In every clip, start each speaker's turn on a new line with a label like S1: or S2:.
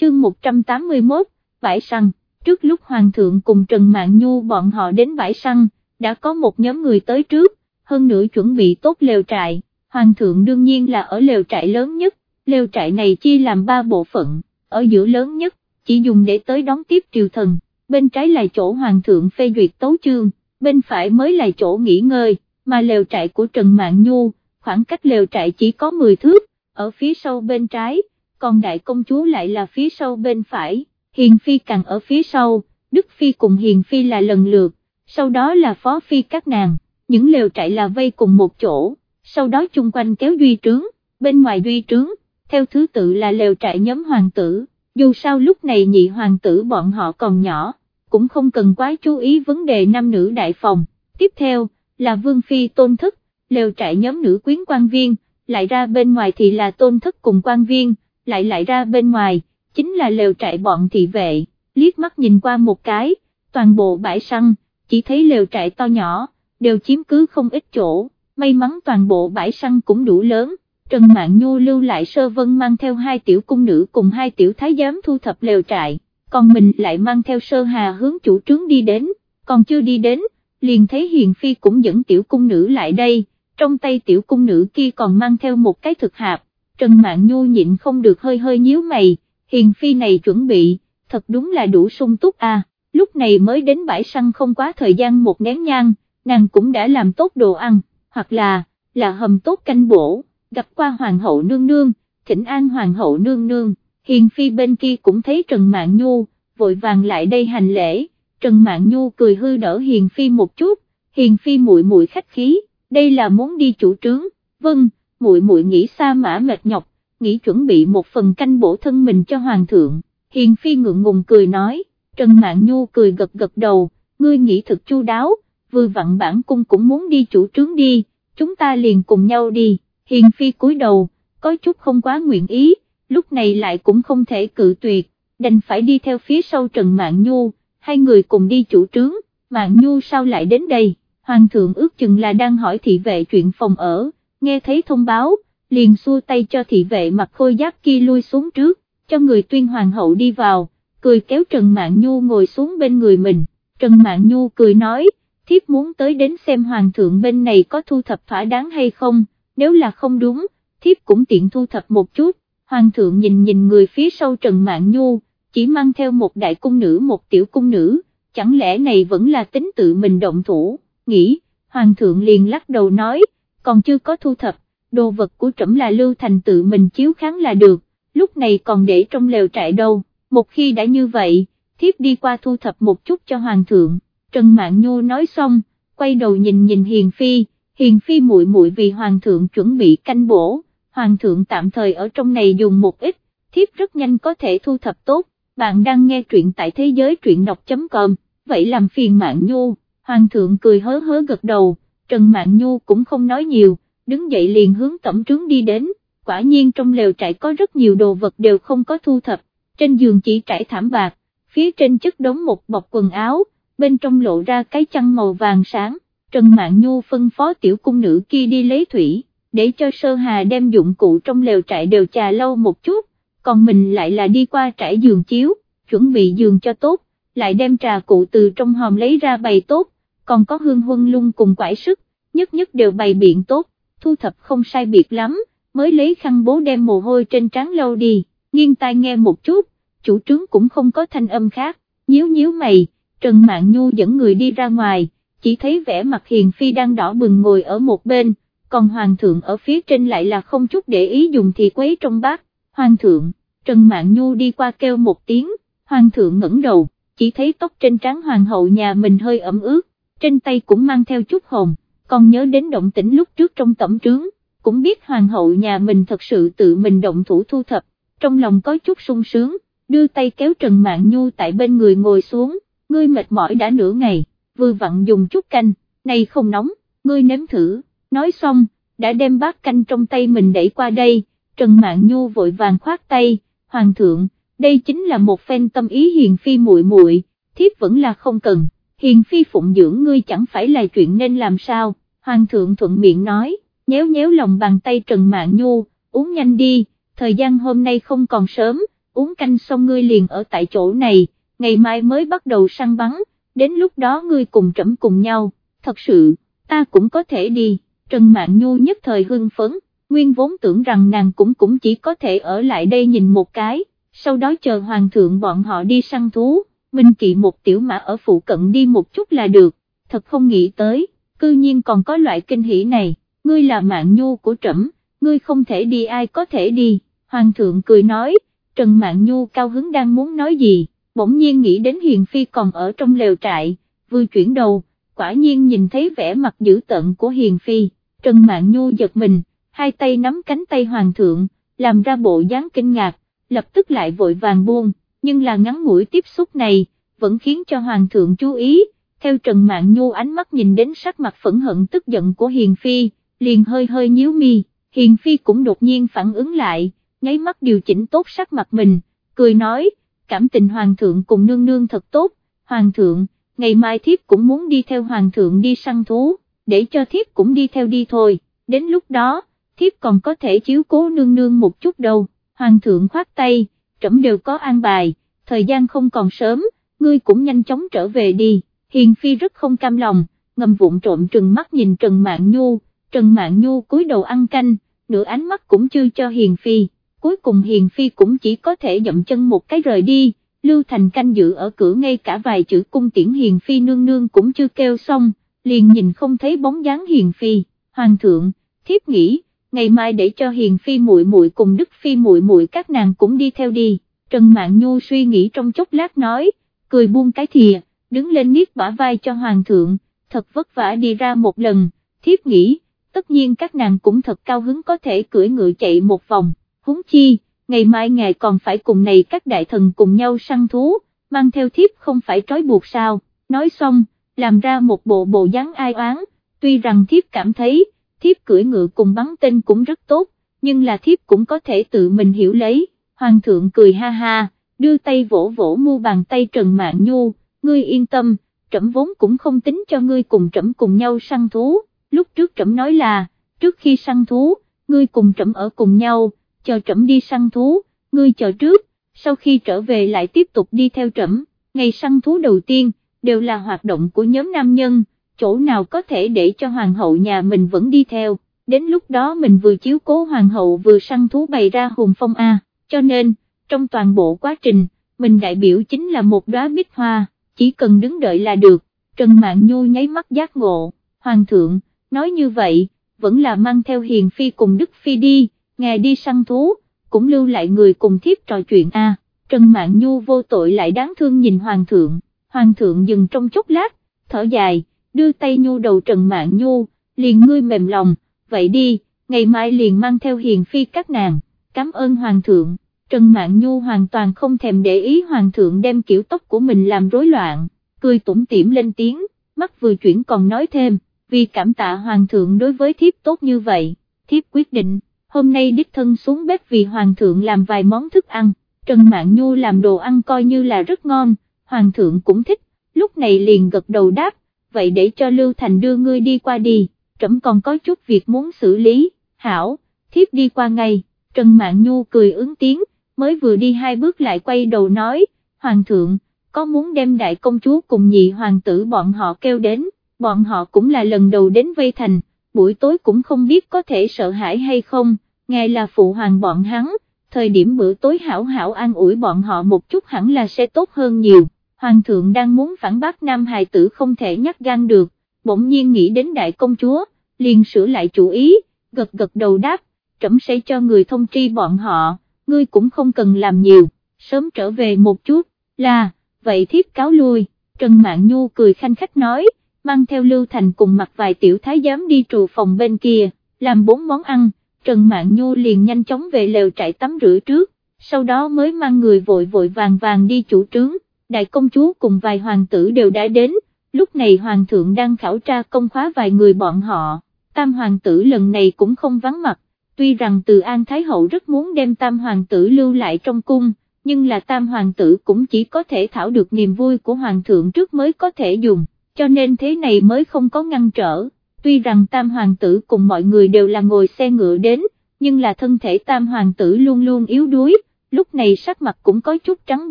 S1: chương 181, bãi săn, trước lúc Hoàng thượng cùng Trần Mạn Nhu bọn họ đến bãi săn, đã có một nhóm người tới trước, hơn nữa chuẩn bị tốt lều trại, Hoàng thượng đương nhiên là ở lều trại lớn nhất, lều trại này chia làm ba bộ phận, ở giữa lớn nhất, chỉ dùng để tới đón tiếp triều thần, bên trái là chỗ Hoàng thượng phê duyệt tấu chương, bên phải mới là chỗ nghỉ ngơi, mà lều trại của Trần Mạn Nhu, khoảng cách lều trại chỉ có 10 thước, ở phía sau bên trái, còn đại công chúa lại là phía sau bên phải, Hiền Phi càng ở phía sau, Đức Phi cùng Hiền Phi là lần lượt, sau đó là Phó Phi các nàng, những lều trại là vây cùng một chỗ, sau đó chung quanh kéo duy trướng, bên ngoài duy trướng, theo thứ tự là lều trại nhóm hoàng tử, dù sao lúc này nhị hoàng tử bọn họ còn nhỏ, cũng không cần quá chú ý vấn đề nam nữ đại phòng, tiếp theo, là Vương Phi tôn thức, lều trại nhóm nữ quyến quan viên, lại ra bên ngoài thì là tôn thức cùng quan viên, lại lại ra bên ngoài, chính là lều trại bọn thị vệ, liếc mắt nhìn qua một cái, toàn bộ bãi săn, chỉ thấy lều trại to nhỏ, đều chiếm cứ không ít chỗ, may mắn toàn bộ bãi săn cũng đủ lớn. Trần mạng Nhu lưu lại sơ vân mang theo hai tiểu cung nữ cùng hai tiểu thái giám thu thập lều trại, còn mình lại mang theo sơ hà hướng chủ trướng đi đến, còn chưa đi đến, liền thấy Hiền Phi cũng dẫn tiểu cung nữ lại đây, trong tay tiểu cung nữ kia còn mang theo một cái thực hạp, Trần Mạn Nhu nhịn không được hơi hơi nhíu mày, Hiền Phi này chuẩn bị, thật đúng là đủ sung túc à, lúc này mới đến bãi săn không quá thời gian một nén nhang, nàng cũng đã làm tốt đồ ăn, hoặc là, là hầm tốt canh bổ, gặp qua Hoàng hậu nương nương, thỉnh an Hoàng hậu nương nương, Hiền Phi bên kia cũng thấy Trần Mạn Nhu, vội vàng lại đây hành lễ, Trần Mạn Nhu cười hư đỡ Hiền Phi một chút, Hiền Phi muội muội khách khí, đây là muốn đi chủ trướng, vâng, muội muội nghĩ xa mã mệt nhọc, nghĩ chuẩn bị một phần canh bổ thân mình cho Hoàng thượng, Hiền Phi ngượng ngùng cười nói, Trần Mạn Nhu cười gật gật đầu, ngươi nghĩ thật chu đáo, vừa vặn bản cung cũng muốn đi chủ trướng đi, chúng ta liền cùng nhau đi, Hiền Phi cúi đầu, có chút không quá nguyện ý, lúc này lại cũng không thể cự tuyệt, đành phải đi theo phía sau Trần Mạn Nhu, hai người cùng đi chủ trướng, Mạn Nhu sao lại đến đây, Hoàng thượng ước chừng là đang hỏi thị vệ chuyện phòng ở, nghe thấy thông báo, liền xua tay cho thị vệ mặc khôi giáp kia lui xuống trước, cho người tuyên hoàng hậu đi vào, cười kéo Trần Mạn Nhu ngồi xuống bên người mình, Trần Mạn Nhu cười nói, thiếp muốn tới đến xem hoàng thượng bên này có thu thập thỏa đáng hay không, nếu là không đúng, thiếp cũng tiện thu thập một chút, hoàng thượng nhìn nhìn người phía sau Trần Mạn Nhu, chỉ mang theo một đại cung nữ một tiểu cung nữ, chẳng lẽ này vẫn là tính tự mình động thủ, nghĩ, hoàng thượng liền lắc đầu nói, còn chưa có thu thập, đồ vật của trẫm là lưu thành tự mình chiếu kháng là được, lúc này còn để trong lều trại đâu, một khi đã như vậy, thiếp đi qua thu thập một chút cho hoàng thượng, Trần Mạn Nhu nói xong, quay đầu nhìn nhìn Hiền Phi, Hiền Phi muội muội vì hoàng thượng chuẩn bị canh bổ, hoàng thượng tạm thời ở trong này dùng một ít, thiếp rất nhanh có thể thu thập tốt, bạn đang nghe truyện tại thế giới truyện đọc.com, vậy làm phiền Mạn Nhu, hoàng thượng cười hớ hớ gật đầu, Trần Mạn Nhu cũng không nói nhiều, đứng dậy liền hướng tổng trướng đi đến, quả nhiên trong lều trại có rất nhiều đồ vật đều không có thu thập, trên giường chỉ trải thảm bạc, phía trên chất đống một bọc quần áo, bên trong lộ ra cái chăn màu vàng sáng, Trần Mạn Nhu phân phó tiểu cung nữ kia đi lấy thủy, để cho Sơ Hà đem dụng cụ trong lều trại đều trà lâu một chút, còn mình lại là đi qua trải giường chiếu, chuẩn bị giường cho tốt, lại đem trà cụ từ trong hòm lấy ra bày tốt, còn có hương huân lung cùng quải sức, nhất nhất đều bày biện tốt, thu thập không sai biệt lắm, mới lấy khăn bố đem mồ hôi trên trán lâu đi, nghiêng tai nghe một chút, chủ trướng cũng không có thanh âm khác, nhíu nhíu mày, Trần Mạn Nhu dẫn người đi ra ngoài, chỉ thấy vẻ mặt hiền phi đang đỏ bừng ngồi ở một bên, còn hoàng thượng ở phía trên lại là không chút để ý dùng thì quấy trong bát, hoàng thượng, Trần Mạn Nhu đi qua kêu một tiếng, hoàng thượng ngẩng đầu, chỉ thấy tóc trên trán hoàng hậu nhà mình hơi ẩm ướt, trên tay cũng mang theo chút hồn, còn nhớ đến động tĩnh lúc trước trong tẩm trướng, cũng biết hoàng hậu nhà mình thật sự tự mình động thủ thu thập, trong lòng có chút sung sướng, đưa tay kéo Trần Mạn Nhu tại bên người ngồi xuống, ngươi mệt mỏi đã nửa ngày, vừa vặn dùng chút canh, này không nóng, ngươi nếm thử, nói xong, đã đem bát canh trong tay mình đẩy qua đây, Trần Mạn Nhu vội vàng khoát tay, Hoàng thượng, đây chính là một phen tâm ý hiền phi muội muội, thiếp vẫn là không cần, hiền phi phụng dưỡng ngươi chẳng phải là chuyện nên làm sao, Hoàng thượng thuận miệng nói, nhéo nhéo lòng bàn tay Trần Mạn Nhu, uống nhanh đi, thời gian hôm nay không còn sớm, uống canh xong ngươi liền ở tại chỗ này, ngày mai mới bắt đầu săn bắn, đến lúc đó ngươi cùng trẫm cùng nhau, thật sự, ta cũng có thể đi, Trần Mạn Nhu nhất thời hưng phấn, nguyên vốn tưởng rằng nàng cũng cũng chỉ có thể ở lại đây nhìn một cái, sau đó chờ hoàng thượng bọn họ đi săn thú, Minh Kỵ một tiểu mã ở phụ cận đi một chút là được, thật không nghĩ tới, cư nhiên còn có loại kinh hỉ này, ngươi là mạng Nhu của trẫm, ngươi không thể đi ai có thể đi, hoàng thượng cười nói, Trần Mạn Nhu cao hứng đang muốn nói gì, bỗng nhiên nghĩ đến Hiền Phi còn ở trong lều trại, vừa chuyển đầu, quả nhiên nhìn thấy vẻ mặt dữ tợn của Hiền Phi, Trần Mạn Nhu giật mình, hai tay nắm cánh tay Hoàng thượng, làm ra bộ dáng kinh ngạc, lập tức lại vội vàng buông, nhưng là ngắn ngủi tiếp xúc này, vẫn khiến cho Hoàng thượng chú ý, theo Trần mạng Nhu ánh mắt nhìn đến sắc mặt phẫn hận tức giận của Hiền Phi, liền hơi hơi nhíu mi, Hiền Phi cũng đột nhiên phản ứng lại, nháy mắt điều chỉnh tốt sắc mặt mình, cười nói, cảm tình Hoàng thượng cùng nương nương thật tốt, Hoàng thượng, ngày mai thiếp cũng muốn đi theo Hoàng thượng đi săn thú, để cho thiếp cũng đi theo đi thôi, đến lúc đó, thiếp còn có thể chiếu cố nương nương một chút đâu, Hoàng thượng khoát tay, trẫm đều có an bài, thời gian không còn sớm, ngươi cũng nhanh chóng trở về đi, Hiền Phi rất không cam lòng, ngầm vụn trộm trừng mắt nhìn Trần Mạn Nhu, Trần Mạn Nhu cúi đầu ăn canh, nửa ánh mắt cũng chưa cho Hiền Phi. Cuối cùng Hiền Phi cũng chỉ có thể dậm chân một cái rời đi, Lưu Thành canh giữ ở cửa ngay cả vài chữ cung tiễn Hiền Phi nương nương cũng chưa kêu xong, liền nhìn không thấy bóng dáng Hiền Phi, Hoàng thượng, thiếp nghĩ, ngày mai để cho Hiền Phi muội muội cùng Đức Phi muội muội các nàng cũng đi theo đi, Trần Mạn Nhu suy nghĩ trong chốc lát nói, cười buông cái thìa, đứng lên niết bả vai cho Hoàng thượng, thật vất vả đi ra một lần, thiếp nghĩ, tất nhiên các nàng cũng thật cao hứng có thể cưỡi ngựa chạy một vòng. Huống chi, ngày mai ngài còn phải cùng này các đại thần cùng nhau săn thú, mang theo thiếp không phải trói buộc sao, nói xong, làm ra một bộ bộ dáng ai oán, tuy rằng thiếp cảm thấy, thiếp cưỡi ngựa cùng bắn tên cũng rất tốt, nhưng là thiếp cũng có thể tự mình hiểu lấy, hoàng thượng cười ha ha, đưa tay vỗ vỗ mu bàn tay Trần Mạn Nhu, ngươi yên tâm, trẫm vốn cũng không tính cho ngươi cùng trẫm cùng nhau săn thú, lúc trước trẫm nói là, trước khi săn thú, ngươi cùng trẫm ở cùng nhau, chờ trẫm đi săn thú, ngươi chờ trước, sau khi trở về lại tiếp tục đi theo trẫm, ngày săn thú đầu tiên, đều là hoạt động của nhóm nam nhân, chỗ nào có thể để cho hoàng hậu nhà mình vẫn đi theo, đến lúc đó mình vừa chiếu cố hoàng hậu vừa săn thú bày ra hùng phong A, cho nên, trong toàn bộ quá trình, mình đại biểu chính là một đóa bích hoa, chỉ cần đứng đợi là được, Trần mạng Nhu nháy mắt giác ngộ, hoàng thượng, nói như vậy, vẫn là mang theo hiền phi cùng Đức Phi đi, ngài đi săn thú, cũng lưu lại người cùng thiếp trò chuyện a. Trần Mạn Nhu vô tội lại đáng thương nhìn Hoàng thượng, Hoàng thượng dừng trong chốc lát, thở dài, đưa tay nhu đầu Trần Mạn Nhu, liền ngươi mềm lòng, vậy đi, ngày mai liền mang theo hiền phi các nàng, cảm ơn Hoàng thượng, Trần Mạn Nhu hoàn toàn không thèm để ý Hoàng thượng đem kiểu tóc của mình làm rối loạn, cười tủm tỉm lên tiếng, mắt vừa chuyển còn nói thêm, vì cảm tạ Hoàng thượng đối với thiếp tốt như vậy, thiếp quyết định hôm nay đích thân xuống bếp vì hoàng thượng làm vài món thức ăn, Trần Mạn Nhu làm đồ ăn coi như là rất ngon, hoàng thượng cũng thích, lúc này liền gật đầu đáp, vậy để cho Lưu Thành đưa ngươi đi qua đi, trẫm còn có chút việc muốn xử lý, hảo, thiếp đi qua ngay, Trần Mạn Nhu cười ứng tiếng, mới vừa đi hai bước lại quay đầu nói, hoàng thượng, có muốn đem đại công chúa cùng nhị hoàng tử bọn họ kêu đến, bọn họ cũng là lần đầu đến vây thành buổi tối cũng không biết có thể sợ hãi hay không, nghe là phụ hoàng bọn hắn, thời điểm bữa tối hảo hảo an ủi bọn họ một chút hẳn là sẽ tốt hơn nhiều, hoàng thượng đang muốn phản bác nam hài tử không thể nhắc gan được, bỗng nhiên nghĩ đến đại công chúa, liền sửa lại chủ ý, gật gật đầu đáp, trẫm sẽ cho người thông tri bọn họ, ngươi cũng không cần làm nhiều, sớm trở về một chút, là, vậy thiếp cáo lui, Trần Mạn Nhu cười khanh khách nói, mang theo Lưu Thành cùng mặc vài tiểu thái giám đi trù phòng bên kia, làm bốn món ăn, Trần Mạn Nhu liền nhanh chóng về lều trại tắm rửa trước, sau đó mới mang người vội vội vàng vàng đi chủ trướng, đại công chúa cùng vài hoàng tử đều đã đến, lúc này hoàng thượng đang khảo tra công khóa vài người bọn họ, tam hoàng tử lần này cũng không vắng mặt, tuy rằng từ An Thái Hậu rất muốn đem tam hoàng tử lưu lại trong cung, nhưng là tam hoàng tử cũng chỉ có thể thảo được niềm vui của hoàng thượng trước mới có thể dùng cho nên thế này mới không có ngăn trở, tuy rằng tam hoàng tử cùng mọi người đều là ngồi xe ngựa đến, nhưng là thân thể tam hoàng tử luôn luôn yếu đuối, lúc này sắc mặt cũng có chút trắng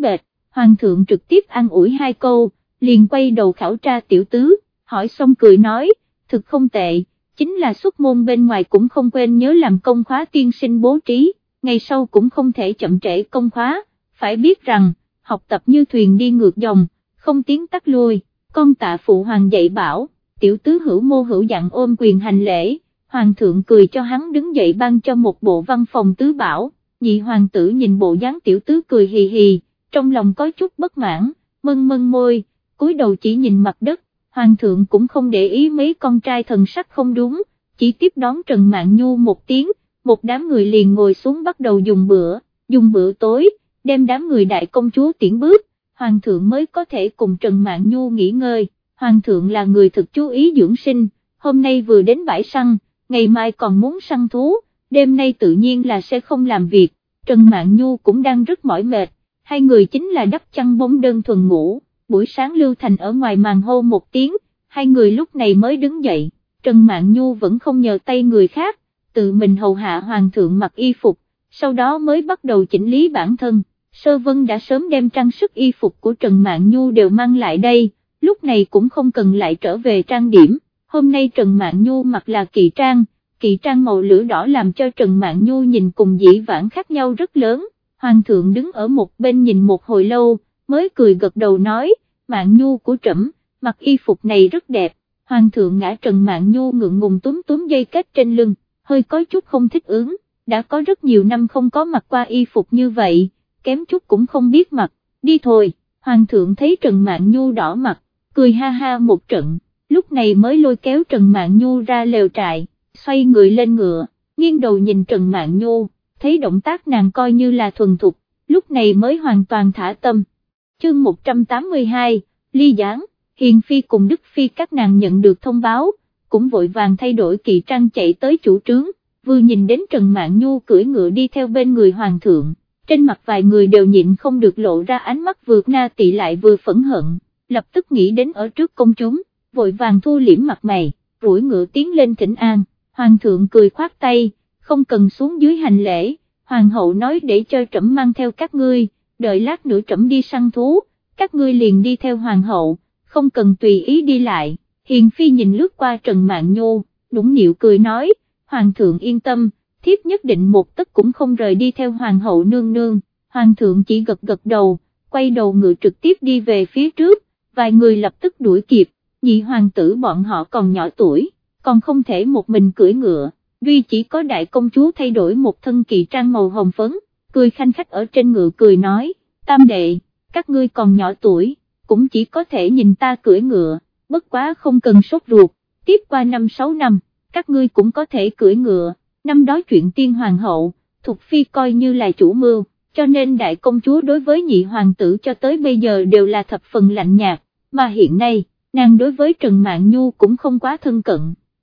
S1: bệch, hoàng thượng trực tiếp an ủi hai câu, liền quay đầu khảo tra tiểu tứ, hỏi xong cười nói, thực không tệ, chính là xuất môn bên ngoài cũng không quên nhớ làm công khóa tiên sinh bố trí, ngày sau cũng không thể chậm trễ công khóa, phải biết rằng, học tập như thuyền đi ngược dòng, không tiến tắt lui, con tạ phụ hoàng dạy bảo, tiểu tứ hữu mô hữu dặn ôm quyền hành lễ, hoàng thượng cười cho hắn đứng dậy ban cho một bộ văn phòng tứ bảo, nhị hoàng tử nhìn bộ dáng tiểu tứ cười hì hì, trong lòng có chút bất mãn, mân mân môi, cúi đầu chỉ nhìn mặt đất, hoàng thượng cũng không để ý mấy con trai thần sắc không đúng, chỉ tiếp đón Trần Mạn Nhu một tiếng, một đám người liền ngồi xuống bắt đầu dùng bữa, dùng bữa tối, đem đám người đại công chúa tiễn bước, hoàng thượng mới có thể cùng Trần Mạn Nhu nghỉ ngơi, hoàng thượng là người thực chú ý dưỡng sinh, hôm nay vừa đến bãi săn, ngày mai còn muốn săn thú, đêm nay tự nhiên là sẽ không làm việc, Trần Mạn Nhu cũng đang rất mỏi mệt, hai người chính là đắp chăn bóng đơn thuần ngủ, buổi sáng Lưu Thành ở ngoài màn hô một tiếng, hai người lúc này mới đứng dậy, Trần Mạn Nhu vẫn không nhờ tay người khác, tự mình hầu hạ hoàng thượng mặc y phục, sau đó mới bắt đầu chỉnh lý bản thân. Sơ Vân đã sớm đem trang sức y phục của Trần Mạn Nhu đều mang lại đây, lúc này cũng không cần lại trở về trang điểm, hôm nay Trần Mạn Nhu mặc là kỳ trang, kỳ trang màu lửa đỏ làm cho Trần Mạn Nhu nhìn cùng dĩ vãng khác nhau rất lớn, Hoàng thượng đứng ở một bên nhìn một hồi lâu, mới cười gật đầu nói, Mạn Nhu của trẫm, mặc y phục này rất đẹp, Hoàng thượng ngã Trần Mạn Nhu ngượng ngùng túm túm dây kết trên lưng, hơi có chút không thích ứng, đã có rất nhiều năm không có mặc qua y phục như vậy kém chút cũng không biết mặc. đi thôi, hoàng thượng thấy Trần Mạn Nhu đỏ mặt, cười ha ha một trận, lúc này mới lôi kéo Trần Mạn Nhu ra lều trại, xoay người lên ngựa, nghiêng đầu nhìn Trần Mạn Nhu, thấy động tác nàng coi như là thuần thục, lúc này mới hoàn toàn thả tâm. Chương 182, Ly Giáng, Hiền Phi cùng Đức Phi các nàng nhận được thông báo, cũng vội vàng thay đổi kỳ trang chạy tới chủ trướng, vừa nhìn đến Trần Mạn Nhu cưỡi ngựa đi theo bên người hoàng thượng, trên mặt vài người đều nhịn không được lộ ra ánh mắt vượt na tị lại vừa phẫn hận, lập tức nghĩ đến ở trước công chúng, vội vàng thu liễm mặt mày, rủi ngựa tiến lên thỉnh an, hoàng thượng cười khoát tay, không cần xuống dưới hành lễ, hoàng hậu nói để cho trẫm mang theo các ngươi, đợi lát nữa trẫm đi săn thú, các ngươi liền đi theo hoàng hậu, không cần tùy ý đi lại, hiền phi nhìn lướt qua Trần Mạn Nhô, nũng nịu cười nói, hoàng thượng yên tâm, thiếp nhất định một tấc cũng không rời đi theo hoàng hậu nương nương, hoàng thượng chỉ gật gật đầu, quay đầu ngựa trực tiếp đi về phía trước, vài người lập tức đuổi kịp, nhị hoàng tử bọn họ còn nhỏ tuổi, còn không thể một mình cưỡi ngựa, duy chỉ có đại công chúa thay đổi một thân kỳ trang màu hồng phấn, cười khanh khách ở trên ngựa cười nói, tam đệ, các ngươi còn nhỏ tuổi, cũng chỉ có thể nhìn ta cưỡi ngựa, bất quá không cần sốt ruột, tiếp qua năm sáu năm, các ngươi cũng có thể cưỡi ngựa. Năm đó chuyện tiên hoàng hậu, Thục Phi coi như là chủ mưu, cho nên đại công chúa đối với nhị hoàng tử cho tới bây giờ đều là thập phần lạnh nhạt, mà hiện nay, nàng đối với Trần mạng Nhu cũng không quá thân cận,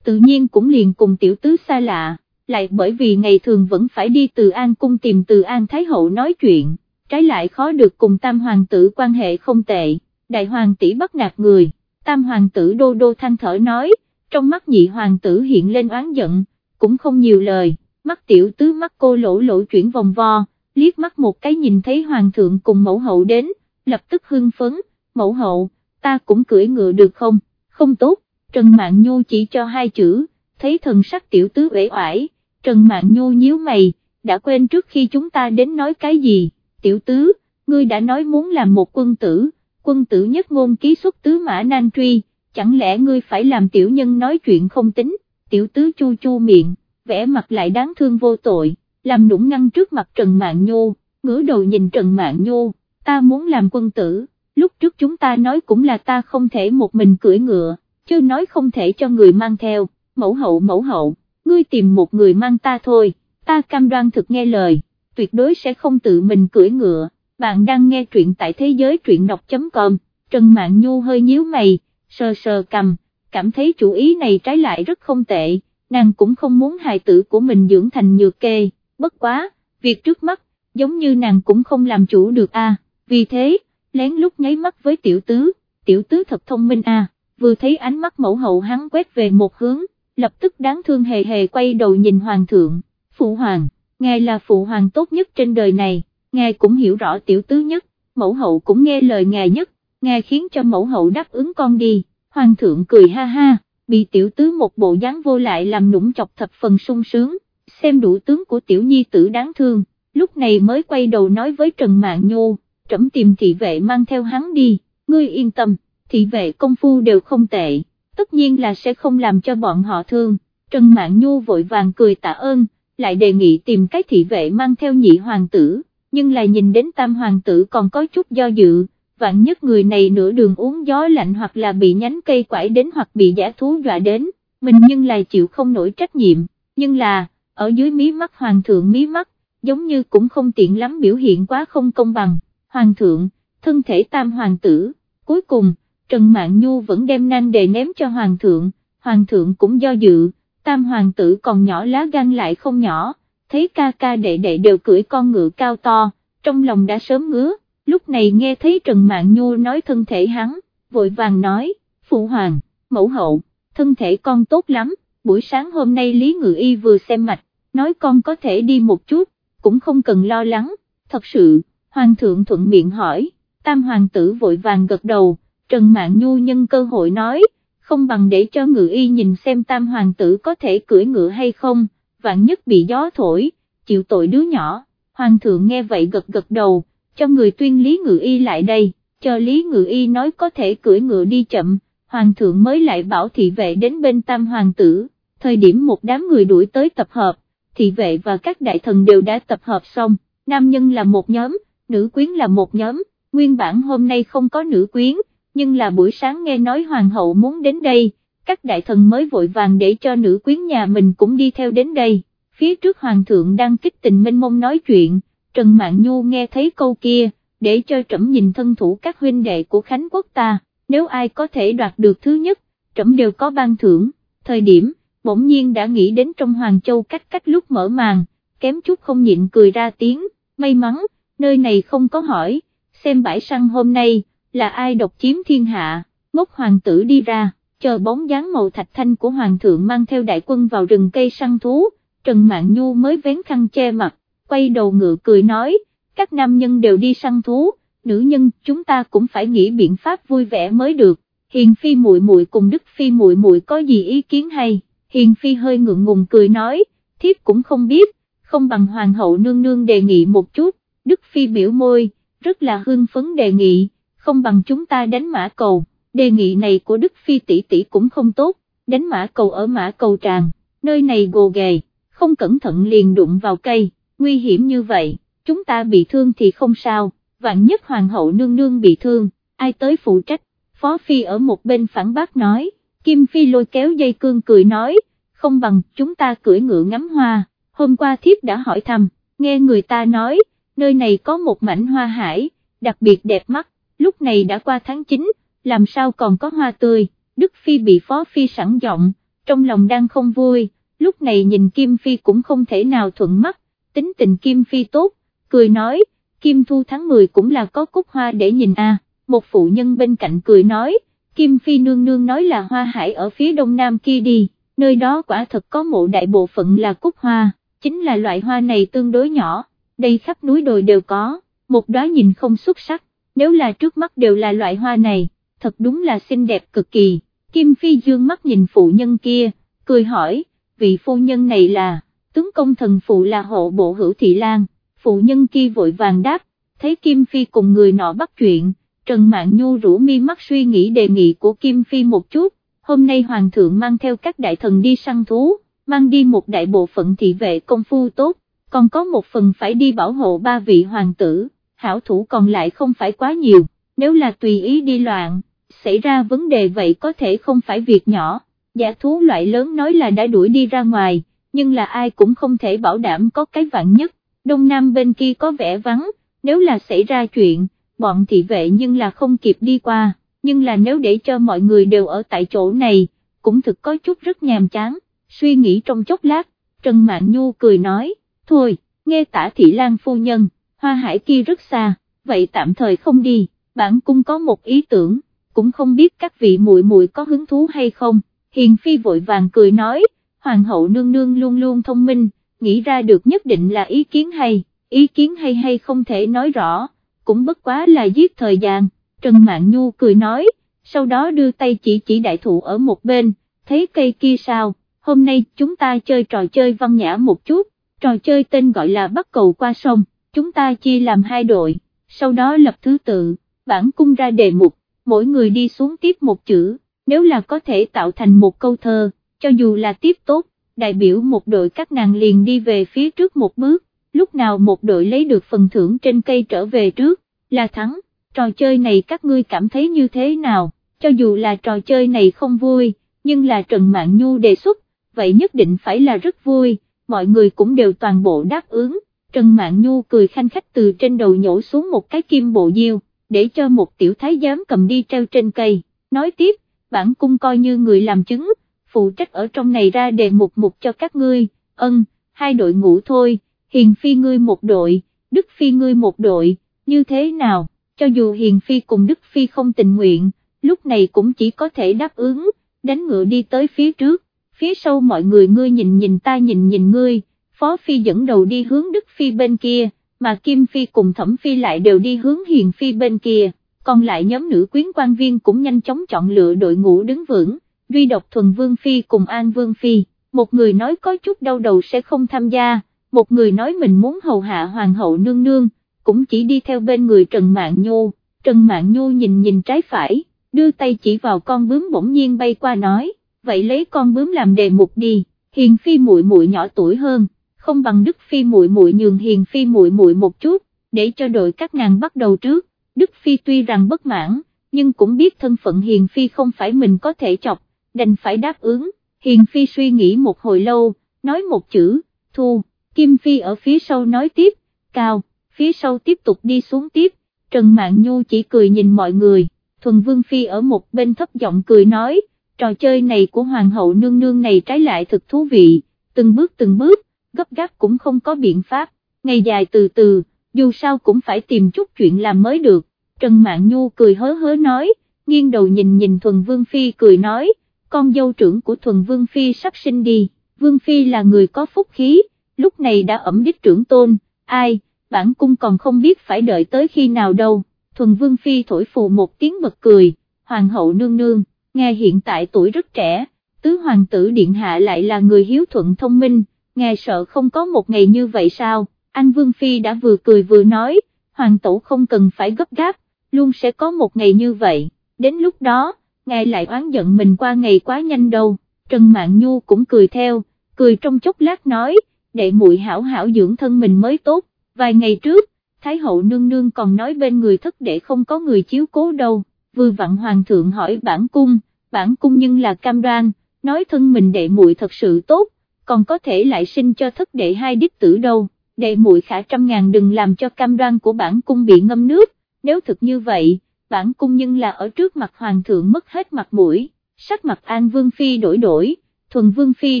S1: tự nhiên cũng liền cùng tiểu tứ xa lạ, lại bởi vì ngày thường vẫn phải đi từ An cung tìm từ An Thái Hậu nói chuyện, trái lại khó được cùng tam hoàng tử quan hệ không tệ, đại hoàng tỷ bắt nạt người, tam hoàng tử đô đô thanh thở nói, trong mắt nhị hoàng tử hiện lên oán giận, cũng không nhiều lời, mắt tiểu tứ mắt cô lỗ lỗ chuyển vòng vo, liếc mắt một cái nhìn thấy hoàng thượng cùng mẫu hậu đến, lập tức hưng phấn, mẫu hậu, ta cũng cưỡi ngựa được không, không tốt, Trần Mạn Nhu chỉ cho hai chữ, thấy thần sắc tiểu tứ uể oải, Trần Mạn Nhu nhíu mày, đã quên trước khi chúng ta đến nói cái gì, tiểu tứ, ngươi đã nói muốn làm một quân tử, quân tử nhất ngôn ký xuất tứ mã nan truy, chẳng lẽ ngươi phải làm tiểu nhân nói chuyện không tính, tiểu tứ chu chu miệng, vẽ mặt lại đáng thương vô tội, làm nũng ngăn trước mặt Trần Mạn Nhu, ngửa đầu nhìn Trần Mạn Nhu, ta muốn làm quân tử, lúc trước chúng ta nói cũng là ta không thể một mình cưỡi ngựa, chứ nói không thể cho người mang theo, mẫu hậu mẫu hậu, ngươi tìm một người mang ta thôi, ta cam đoan thực nghe lời, tuyệt đối sẽ không tự mình cưỡi ngựa, bạn đang nghe truyện tại thế giới truyện đọc.com, Trần Mạn Nhu hơi nhíu mày, sờ sờ cầm, cảm thấy chủ ý này trái lại rất không tệ, nàng cũng không muốn hài tử của mình dưỡng thành nhược kê, bất quá, việc trước mắt, giống như nàng cũng không làm chủ được a. vì thế, lén lút nháy mắt với tiểu tứ, tiểu tứ thật thông minh a vừa thấy ánh mắt mẫu hậu hắn quét về một hướng, lập tức đáng thương hề hề quay đầu nhìn hoàng thượng, phụ hoàng, ngài là phụ hoàng tốt nhất trên đời này, ngài cũng hiểu rõ tiểu tứ nhất, mẫu hậu cũng nghe lời ngài nhất, ngài khiến cho mẫu hậu đáp ứng con đi, hoàng thượng cười ha ha, bị tiểu tứ một bộ dáng vô lại làm nũng chọc thập phần sung sướng, xem đủ tướng của tiểu nhi tử đáng thương, lúc này mới quay đầu nói với Trần mạng Nhô, trẫm tìm thị vệ mang theo hắn đi, ngươi yên tâm, thị vệ công phu đều không tệ, tất nhiên là sẽ không làm cho bọn họ thương, Trần Mạn Nhu vội vàng cười tạ ơn, lại đề nghị tìm cái thị vệ mang theo nhị hoàng tử, nhưng là nhìn đến tam hoàng tử còn có chút do dự, vạn nhất người này nửa đường uống gió lạnh hoặc là bị nhánh cây quải đến hoặc bị giả thú dọa đến, mình nhưng lại chịu không nổi trách nhiệm, nhưng là, ở dưới mí mắt hoàng thượng mí mắt, giống như cũng không tiện lắm biểu hiện quá không công bằng, hoàng thượng, thân thể tam hoàng tử, cuối cùng, Trần Mạn Nhu vẫn đem nan đề ném cho hoàng thượng, hoàng thượng cũng do dự, tam hoàng tử còn nhỏ lá gan lại không nhỏ, thấy ca ca đệ đệ đều cưỡi con ngựa cao to, trong lòng đã sớm ngứa, lúc này nghe thấy Trần Mạn Nhu nói thân thể hắn, vội vàng nói, phụ hoàng, mẫu hậu, thân thể con tốt lắm, buổi sáng hôm nay Lý Ngự Y vừa xem mạch, nói con có thể đi một chút, cũng không cần lo lắng, thật sự, hoàng thượng thuận miệng hỏi, tam hoàng tử vội vàng gật đầu, Trần Mạn Nhu nhân cơ hội nói, không bằng để cho ngự y nhìn xem tam hoàng tử có thể cưỡi ngựa hay không, vạn nhất bị gió thổi, chịu tội đứa nhỏ, hoàng thượng nghe vậy gật gật đầu, cho người tuyên lý ngự y lại đây, cho lý ngự y nói có thể cưỡi ngựa đi chậm, hoàng thượng mới lại bảo thị vệ đến bên tam hoàng tử, thời điểm một đám người đuổi tới tập hợp, thị vệ và các đại thần đều đã tập hợp xong, nam nhân là một nhóm, nữ quyến là một nhóm, nguyên bản hôm nay không có nữ quyến, nhưng là buổi sáng nghe nói hoàng hậu muốn đến đây, các đại thần mới vội vàng để cho nữ quyến nhà mình cũng đi theo đến đây, phía trước hoàng thượng đang kích tình minh mông nói chuyện, Trần Mạn Nhu nghe thấy câu kia, để cho trẫm nhìn thân thủ các huynh đệ của Khánh Quốc ta, nếu ai có thể đoạt được thứ nhất, trẫm đều có ban thưởng, thời điểm, bỗng nhiên đã nghĩ đến trong Hoàng Châu cách cách lúc mở màn, kém chút không nhịn cười ra tiếng, may mắn, nơi này không có hỏi, xem bãi săn hôm nay, là ai độc chiếm thiên hạ, ngốc hoàng tử đi ra, chờ bóng dáng màu thạch thanh của hoàng thượng mang theo đại quân vào rừng cây săn thú, Trần Mạn Nhu mới vén khăn che mặt, quay đầu ngựa cười nói, các nam nhân đều đi săn thú, nữ nhân chúng ta cũng phải nghĩ biện pháp vui vẻ mới được, hiền phi muội muội cùng đức phi muội muội có gì ý kiến hay, hiền phi hơi ngượng ngùng cười nói, thiếp cũng không biết, không bằng hoàng hậu nương nương đề nghị một chút, đức phi biểu môi, rất là hưng phấn đề nghị không bằng chúng ta đánh mã cầu, đề nghị này của Đức Phi tỷ tỷ cũng không tốt, đánh mã cầu ở mã cầu tràng, nơi này gồ ghề, không cẩn thận liền đụng vào cây, nguy hiểm như vậy, chúng ta bị thương thì không sao, vạn nhất hoàng hậu nương nương bị thương, ai tới phụ trách, Phó Phi ở một bên phản bác nói, Kim Phi lôi kéo dây cương cười nói, không bằng chúng ta cưỡi ngựa ngắm hoa, hôm qua thiếp đã hỏi thăm, nghe người ta nói, nơi này có một mảnh hoa hải, đặc biệt đẹp mắt, lúc này đã qua tháng 9, làm sao còn có hoa tươi, Đức Phi bị Phó Phi sẵn giọng, trong lòng đang không vui, lúc này nhìn Kim Phi cũng không thể nào thuận mắt, tính tình Kim Phi tốt, cười nói, Kim Thu tháng 10 cũng là có cúc hoa để nhìn a. một phụ nhân bên cạnh cười nói, Kim Phi nương nương nói là hoa hải ở phía đông nam kia đi, nơi đó quả thật có mộ đại bộ phận là cúc hoa, chính là loại hoa này tương đối nhỏ, đây khắp núi đồi đều có, một đóa nhìn không xuất sắc, nếu là trước mắt đều là loại hoa này, thật đúng là xinh đẹp cực kỳ, Kim Phi dương mắt nhìn phụ nhân kia, cười hỏi, vị phu nhân này là, tướng công thần phụ là hộ bộ hữu thị lan, phụ nhân kia vội vàng đáp, thấy Kim Phi cùng người nọ bắt chuyện, Trần mạng Nhu rủ mi mắt suy nghĩ đề nghị của Kim Phi một chút, hôm nay Hoàng thượng mang theo các đại thần đi săn thú, mang đi một đại bộ phận thị vệ công phu tốt, còn có một phần phải đi bảo hộ ba vị hoàng tử hảo thủ còn lại không phải quá nhiều, nếu là tùy ý đi loạn, xảy ra vấn đề vậy có thể không phải việc nhỏ, giả thú loại lớn nói là đã đuổi đi ra ngoài, nhưng là ai cũng không thể bảo đảm có cái vạn nhất, đông nam bên kia có vẻ vắng, nếu là xảy ra chuyện, bọn thị vệ nhưng là không kịp đi qua, nhưng là nếu để cho mọi người đều ở tại chỗ này, cũng thực có chút rất nhàm chán, suy nghĩ trong chốc lát, Trần Mạn Nhu cười nói, thôi, nghe tả thị lan phu nhân hoa hải kia rất xa, vậy tạm thời không đi, bản cung có một ý tưởng, cũng không biết các vị muội muội có hứng thú hay không, hiền phi vội vàng cười nói, hoàng hậu nương nương luôn luôn thông minh, nghĩ ra được nhất định là ý kiến hay, ý kiến hay hay không thể nói rõ, cũng bất quá là giết thời gian, Trần Mạn Nhu cười nói, sau đó đưa tay chỉ chỉ đại thụ ở một bên, thấy cây kia sao, hôm nay chúng ta chơi trò chơi văn nhã một chút, trò chơi tên gọi là bắt cầu qua sông, chúng ta chia làm hai đội, sau đó lập thứ tự, bản cung ra đề mục, mỗi người đi xuống tiếp một chữ, nếu là có thể tạo thành một câu thơ, cho dù là tiếp tốt, đại biểu một đội các nàng liền đi về phía trước một bước, lúc nào một đội lấy được phần thưởng trên cây trở về trước, là thắng, trò chơi này các ngươi cảm thấy như thế nào, cho dù là trò chơi này không vui, nhưng là Trần mạng Nhu đề xuất, vậy nhất định phải là rất vui, mọi người cũng đều toàn bộ đáp ứng, Trần Mạn Nhu cười khanh khách từ trên đầu nhổ xuống một cái kim bộ diêu, để cho một tiểu thái giám cầm đi treo trên cây, nói tiếp, bản cung coi như người làm chứng, phụ trách ở trong này ra đề mục mục cho các ngươi, ân, hai đội ngũ thôi, hiền phi ngươi một đội, đức phi ngươi một đội, như thế nào, cho dù hiền phi cùng đức phi không tình nguyện, lúc này cũng chỉ có thể đáp ứng, đánh ngựa đi tới phía trước, phía sau mọi người ngươi nhìn nhìn ta nhìn nhìn ngươi, phó phi dẫn đầu đi hướng đức phi bên kia, mà kim phi cùng thẩm phi lại đều đi hướng hiền phi bên kia, còn lại nhóm nữ quyến quan viên cũng nhanh chóng chọn lựa đội ngũ đứng vững duy độc thuần vương phi cùng an vương phi, một người nói có chút đau đầu sẽ không tham gia, một người nói mình muốn hầu hạ hoàng hậu nương nương, cũng chỉ đi theo bên người Trần Mạn Nhô, Trần Mạn Nhô nhìn nhìn trái phải, đưa tay chỉ vào con bướm bỗng nhiên bay qua nói, vậy lấy con bướm làm đề mục đi, hiền phi muội muội nhỏ tuổi hơn, không bằng đức phi muội muội nhường hiền phi muội muội một chút, để cho đội các nàng bắt đầu trước, đức phi tuy rằng bất mãn, nhưng cũng biết thân phận hiền phi không phải mình có thể chọc, đành phải đáp ứng, Hiền Phi suy nghĩ một hồi lâu, nói một chữ, thu, Kim Phi ở phía sau nói tiếp, cao, phía sau tiếp tục đi xuống tiếp, Trần Mạn Nhu chỉ cười nhìn mọi người, Thuần Vương Phi ở một bên thấp giọng cười nói, trò chơi này của Hoàng hậu nương nương này trái lại thực thú vị, từng bước từng bước, gấp gáp cũng không có biện pháp, ngày dài từ từ, dù sao cũng phải tìm chút chuyện làm mới được, Trần Mạn Nhu cười hớ hớ nói, nghiêng đầu nhìn nhìn Thuần Vương Phi cười nói, con dâu trưởng của thuần Vương Phi sắp sinh đi, Vương Phi là người có phúc khí, lúc này đã ẩm đích trưởng tôn, ai, bản cung còn không biết phải đợi tới khi nào đâu, thuần Vương Phi thổi phù một tiếng bật cười, Hoàng hậu nương nương, nghe hiện tại tuổi rất trẻ, tứ hoàng tử điện hạ lại là người hiếu thuận thông minh, nghe sợ không có một ngày như vậy sao, anh Vương Phi đã vừa cười vừa nói, hoàng tổ không cần phải gấp gáp, luôn sẽ có một ngày như vậy, đến lúc đó, ngài lại oán giận mình qua ngày quá nhanh đâu, Trần Mạn Nhu cũng cười theo, cười trong chốc lát nói, đệ muội hảo hảo dưỡng thân mình mới tốt, vài ngày trước, Thái hậu nương nương còn nói bên người thất đệ không có người chiếu cố đâu, vừa vặn hoàng thượng hỏi bản cung, bản cung nhưng là cam đoan, nói thân mình đệ muội thật sự tốt, còn có thể lại sinh cho thất đệ hai đích tử đâu, đệ muội khả trăm ngàn đừng làm cho cam đoan của bản cung bị ngâm nước, nếu thực như vậy, bản cung nhưng là ở trước mặt hoàng thượng mất hết mặt mũi, sắc mặt An Vương Phi đổi đổi, thuần Vương Phi